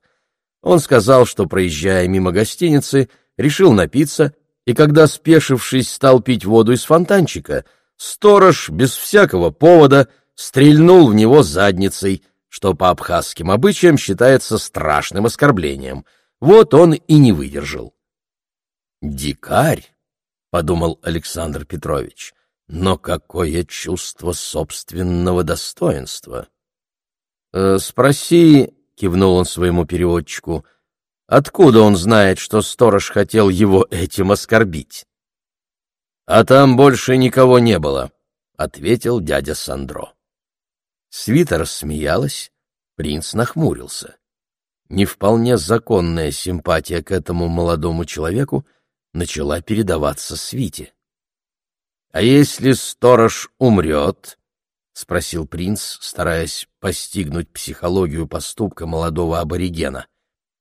[SPEAKER 1] Он сказал, что, проезжая мимо гостиницы, решил напиться, и когда, спешившись, стал пить воду из фонтанчика, сторож, без всякого повода, стрельнул в него задницей, что по абхазским обычаям считается страшным оскорблением. Вот он и не выдержал. «Дикарь!» — подумал Александр Петрович. Но какое чувство собственного достоинства! «Э, «Спроси», — кивнул он своему переводчику, — «откуда он знает, что сторож хотел его этим оскорбить?» «А там больше никого не было», — ответил дядя Сандро. Свита рассмеялась, принц нахмурился. Не вполне законная симпатия к этому молодому человеку начала передаваться свите. — А если сторож умрет? — спросил принц, стараясь постигнуть психологию поступка молодого аборигена.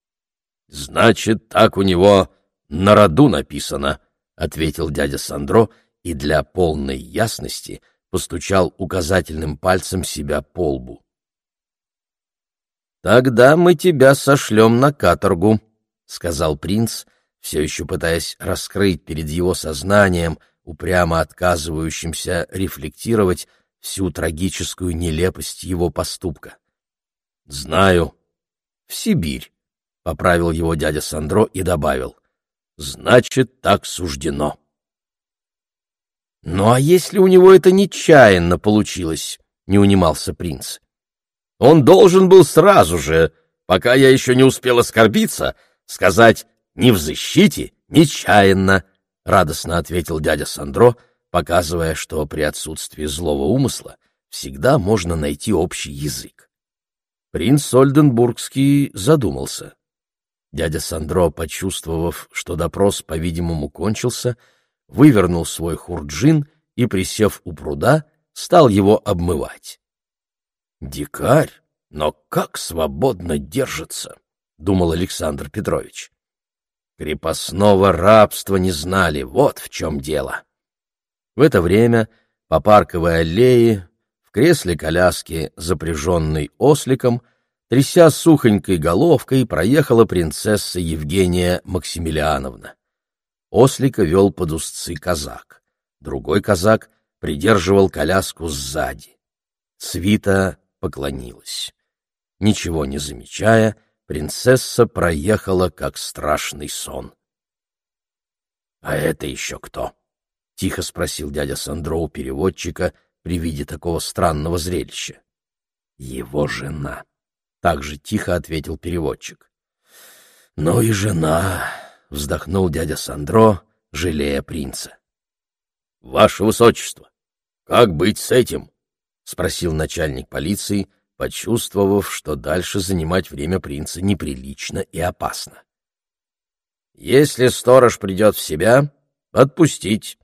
[SPEAKER 1] — Значит, так у него на роду написано, — ответил дядя Сандро и для полной ясности постучал указательным пальцем себя по лбу. «Тогда мы тебя сошлем на каторгу», — сказал принц, все еще пытаясь раскрыть перед его сознанием, упрямо отказывающимся рефлектировать всю трагическую нелепость его поступка. «Знаю. В Сибирь», — поправил его дядя Сандро и добавил. «Значит, так суждено». «Ну а если у него это нечаянно получилось?» — не унимался принц. Он должен был сразу же, пока я еще не успел оскорбиться, сказать «не в защите, нечаянно», — радостно ответил дядя Сандро, показывая, что при отсутствии злого умысла всегда можно найти общий язык. Принц Ольденбургский задумался. Дядя Сандро, почувствовав, что допрос, по-видимому, кончился, вывернул свой хурджин и, присев у пруда, стал его обмывать. Дикарь, но как свободно держится, думал Александр Петрович. Крепостного рабства не знали, вот в чем дело. В это время по парковой аллее в кресле коляски, запряженной осликом, тряся сухонькой головкой, проехала принцесса Евгения Максимилиановна. Ослика вел под узцы казак. Другой казак придерживал коляску сзади. Свита поклонилась. Ничего не замечая, принцесса проехала, как страшный сон. — А это еще кто? — тихо спросил дядя Сандро у переводчика при виде такого странного зрелища. — Его жена. Так же тихо ответил переводчик. — Ну и жена, — вздохнул дядя Сандро, жалея принца. — Ваше высочество, как быть с этим? — спросил начальник полиции, почувствовав, что дальше занимать время принца неприлично и опасно. «Если сторож придет в себя, отпустить,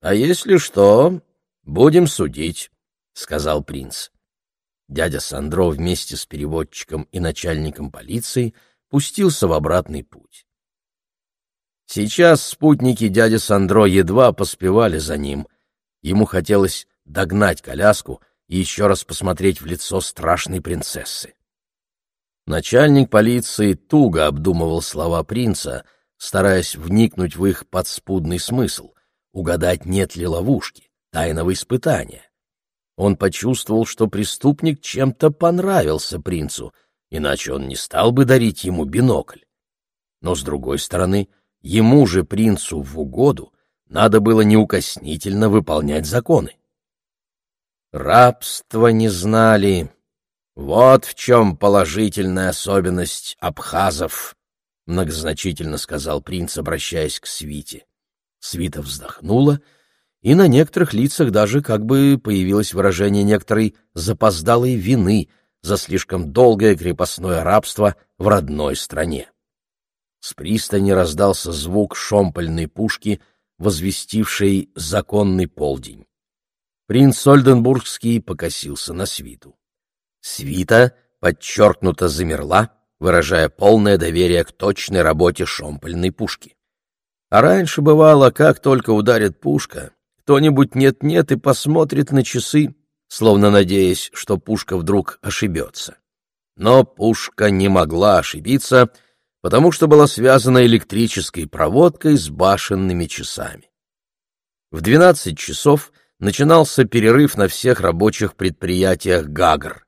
[SPEAKER 1] а если что, будем судить», — сказал принц. Дядя Сандро вместе с переводчиком и начальником полиции пустился в обратный путь. Сейчас спутники дяди Сандро едва поспевали за ним. Ему хотелось догнать коляску и еще раз посмотреть в лицо страшной принцессы. Начальник полиции туго обдумывал слова принца, стараясь вникнуть в их подспудный смысл, угадать, нет ли ловушки, тайного испытания. Он почувствовал, что преступник чем-то понравился принцу, иначе он не стал бы дарить ему бинокль. Но, с другой стороны, ему же, принцу, в угоду, надо было неукоснительно выполнять законы. Рабства не знали. Вот в чем положительная особенность абхазов, — многозначительно сказал принц, обращаясь к свите. Свита вздохнула, и на некоторых лицах даже как бы появилось выражение некоторой запоздалой вины за слишком долгое крепостное рабство в родной стране. С пристани раздался звук шомпольной пушки, возвестившей законный полдень. Принц Ольденбургский покосился на свиту. Свита подчеркнуто замерла, выражая полное доверие к точной работе шомпольной пушки. А раньше бывало, как только ударит пушка, кто-нибудь нет-нет и посмотрит на часы, словно надеясь, что пушка вдруг ошибется. Но пушка не могла ошибиться, потому что была связана электрической проводкой с башенными часами. В двенадцать часов начинался перерыв на всех рабочих предприятиях Гагр.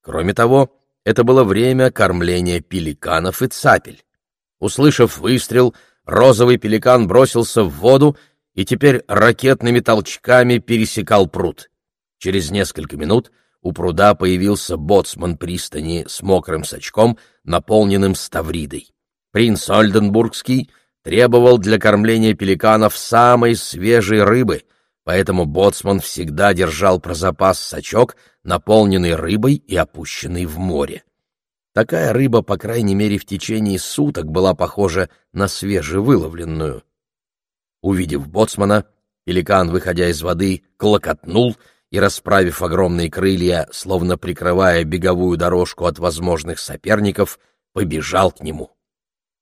[SPEAKER 1] Кроме того, это было время кормления пеликанов и цапель. Услышав выстрел, розовый пеликан бросился в воду и теперь ракетными толчками пересекал пруд. Через несколько минут у пруда появился боцман пристани с мокрым сачком, наполненным ставридой. Принц Ольденбургский требовал для кормления пеликанов самой свежей рыбы — поэтому боцман всегда держал про запас сачок, наполненный рыбой и опущенный в море. Такая рыба, по крайней мере, в течение суток была похожа на свежевыловленную. Увидев боцмана, пеликан, выходя из воды, клокотнул и, расправив огромные крылья, словно прикрывая беговую дорожку от возможных соперников, побежал к нему.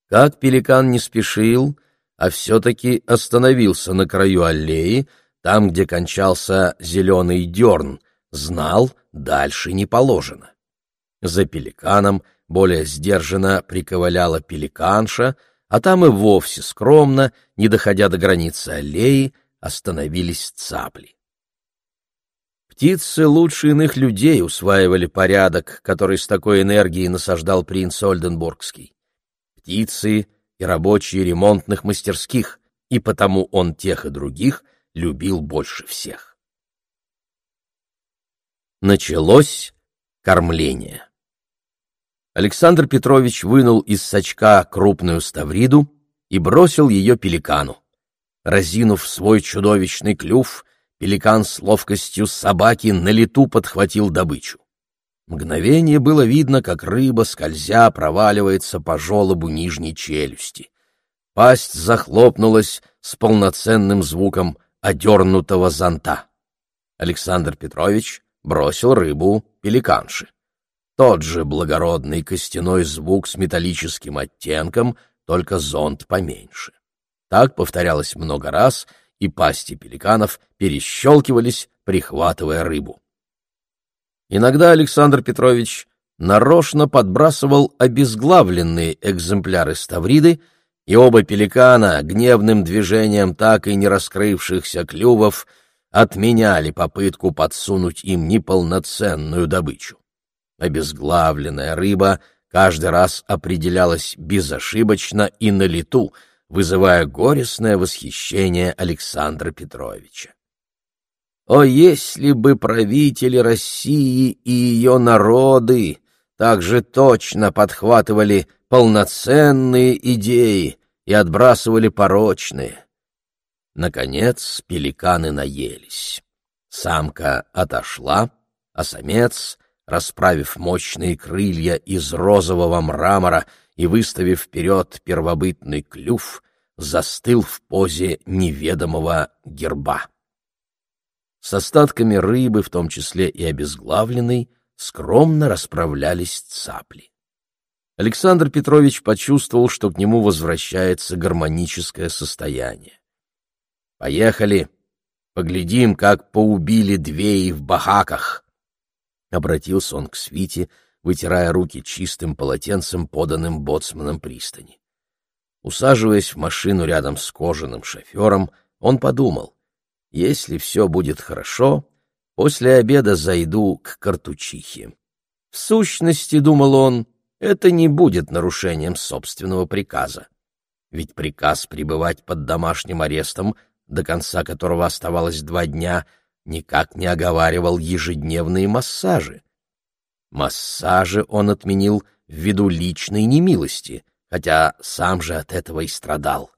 [SPEAKER 1] Как пеликан не спешил, а все-таки остановился на краю аллеи, там, где кончался зеленый дерн, знал, дальше не положено. За пеликаном более сдержанно приковыляла пеликанша, а там и вовсе скромно, не доходя до границы аллеи, остановились цапли. Птицы лучше иных людей усваивали порядок, который с такой энергией насаждал принц Ольденбургский. Птицы и рабочие ремонтных мастерских, и потому он тех и других любил больше всех. Началось кормление. Александр Петрович вынул из сачка крупную ставриду и бросил ее пеликану. Разинув свой чудовищный клюв, пеликан с ловкостью собаки на лету подхватил добычу. Мгновение было видно, как рыба, скользя, проваливается по желобу нижней челюсти. Пасть захлопнулась с полноценным звуком одернутого зонта. Александр Петрович бросил рыбу пеликанши. Тот же благородный костяной звук с металлическим оттенком, только зонт поменьше. Так повторялось много раз, и пасти пеликанов перещелкивались, прихватывая рыбу. Иногда Александр Петрович нарочно подбрасывал обезглавленные экземпляры ставриды, и оба пеликана гневным движением так и не раскрывшихся клювов отменяли попытку подсунуть им неполноценную добычу. Обезглавленная рыба каждый раз определялась безошибочно и на лету, вызывая горестное восхищение Александра Петровича. О, если бы правители России и ее народы также точно подхватывали полноценные идеи и отбрасывали порочные. Наконец пеликаны наелись. Самка отошла, а самец, расправив мощные крылья из розового мрамора и выставив вперед первобытный клюв, застыл в позе неведомого герба. С остатками рыбы, в том числе и обезглавленной, скромно расправлялись цапли. Александр Петрович почувствовал, что к нему возвращается гармоническое состояние. «Поехали, поглядим, как поубили двеи в бахаках!» Обратился он к свите, вытирая руки чистым полотенцем, поданным боцманом пристани. Усаживаясь в машину рядом с кожаным шофером, он подумал, если все будет хорошо, после обеда зайду к картучихе. В сущности, думал он, это не будет нарушением собственного приказа. Ведь приказ пребывать под домашним арестом, до конца которого оставалось два дня, никак не оговаривал ежедневные массажи. Массажи он отменил ввиду личной немилости, хотя сам же от этого и страдал.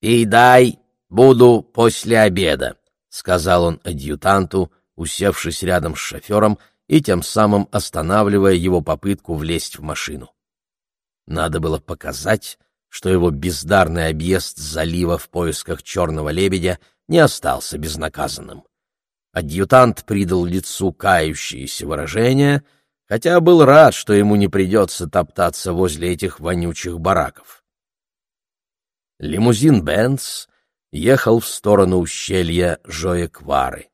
[SPEAKER 1] «Пей дай, буду после обеда», — сказал он адъютанту, усевшись рядом с шофером и тем самым останавливая его попытку влезть в машину. Надо было показать, что его бездарный объезд залива в поисках черного лебедя не остался безнаказанным. Адъютант придал лицу кающееся выражение, хотя был рад, что ему не придется топтаться возле этих вонючих бараков. Лимузин «Бенц» ехал в сторону ущелья Жоеквары.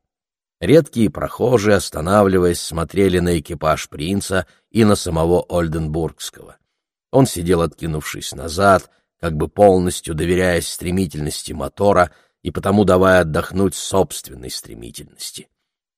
[SPEAKER 1] Редкие прохожие, останавливаясь, смотрели на экипаж принца и на самого Ольденбургского. Он сидел, откинувшись назад, как бы полностью доверяясь стремительности мотора и потому давая отдохнуть собственной стремительности.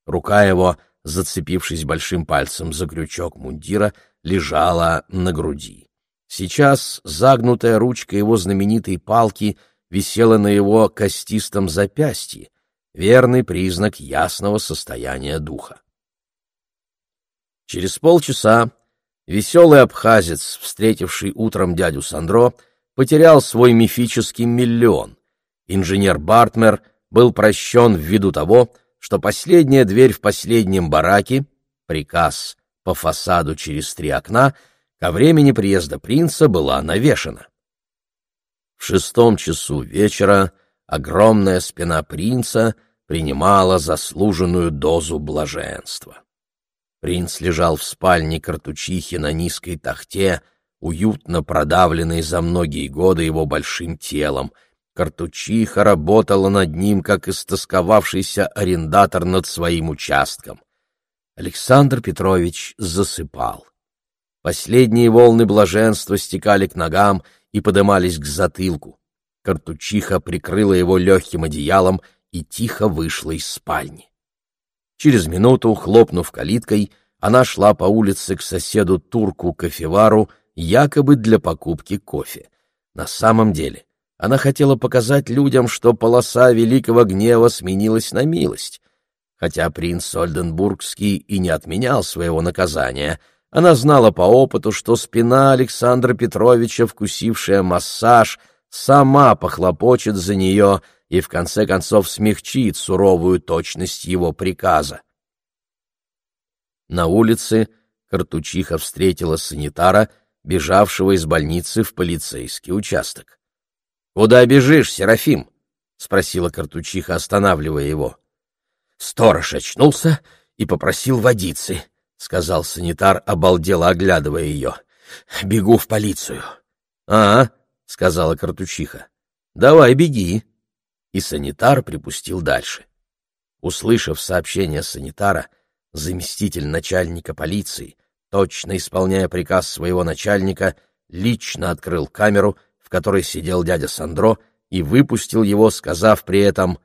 [SPEAKER 1] Рука его, зацепившись большим пальцем за крючок мундира, лежала на груди. Сейчас загнутая ручка его знаменитой палки — висела на его костистом запястье, верный признак ясного состояния духа. Через полчаса веселый абхазец, встретивший утром дядю Сандро, потерял свой мифический миллион. Инженер Бартмер был прощен ввиду того, что последняя дверь в последнем бараке, приказ по фасаду через три окна, ко времени приезда принца была навешана. В шестом часу вечера огромная спина принца принимала заслуженную дозу блаженства. Принц лежал в спальне картучихи на низкой тахте, уютно продавленной за многие годы его большим телом. Картучиха работала над ним, как истосковавшийся арендатор над своим участком. Александр Петрович засыпал. Последние волны блаженства стекали к ногам и подымались к затылку. Картучиха прикрыла его легким одеялом и тихо вышла из спальни. Через минуту, хлопнув калиткой, она шла по улице к соседу турку-кофевару, якобы для покупки кофе. На самом деле она хотела показать людям, что полоса великого гнева сменилась на милость. Хотя принц Ольденбургский и не отменял своего наказания, она знала по опыту, что спина Александра Петровича, вкусившая массаж, сама похлопочет за нее — и в конце концов смягчит суровую точность его приказа. На улице Картучиха встретила санитара, бежавшего из больницы в полицейский участок. — Куда бежишь, Серафим? — спросила Картучиха, останавливая его. Сторож очнулся и попросил водицы, — сказал санитар, обалдело оглядывая ее. — Бегу в полицию. — А, — сказала Картучиха, — давай беги и санитар припустил дальше. Услышав сообщение санитара, заместитель начальника полиции, точно исполняя приказ своего начальника, лично открыл камеру, в которой сидел дядя Сандро, и выпустил его, сказав при этом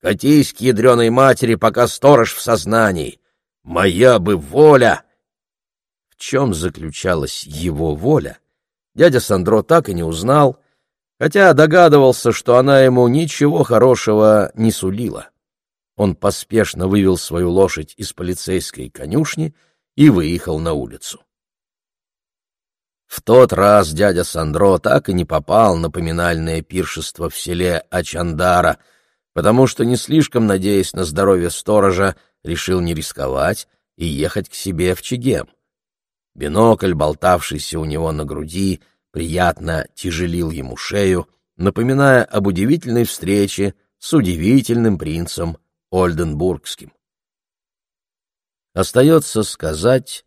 [SPEAKER 1] «Катись к ядреной матери, пока сторож в сознании! Моя бы воля!» В чем заключалась его воля, дядя Сандро так и не узнал, хотя догадывался, что она ему ничего хорошего не сулила. Он поспешно вывел свою лошадь из полицейской конюшни и выехал на улицу. В тот раз дядя Сандро так и не попал на поминальное пиршество в селе Ачандара, потому что, не слишком надеясь на здоровье сторожа, решил не рисковать и ехать к себе в Чегем. Бинокль, болтавшийся у него на груди, — приятно тяжелил ему шею, напоминая об удивительной встрече с удивительным принцем Ольденбургским. Остается сказать,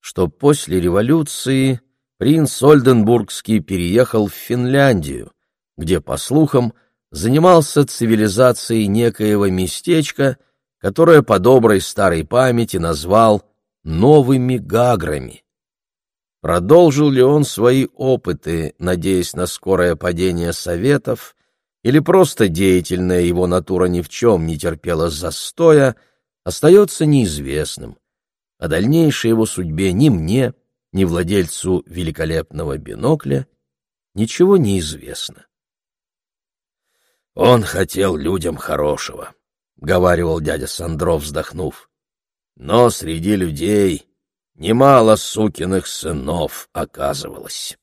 [SPEAKER 1] что после революции принц Ольденбургский переехал в Финляндию, где, по слухам, занимался цивилизацией некоего местечка, которое по доброй старой памяти назвал «новыми гаграми». Продолжил ли он свои опыты, надеясь на скорое падение Советов, или просто деятельная его натура ни в чем не терпела застоя, остается неизвестным. О дальнейшей его судьбе ни мне, ни владельцу великолепного бинокля ничего не известно. «Он хотел людям хорошего», — говаривал дядя Сандров, вздохнув. «Но среди людей Немало сукиных сынов оказывалось.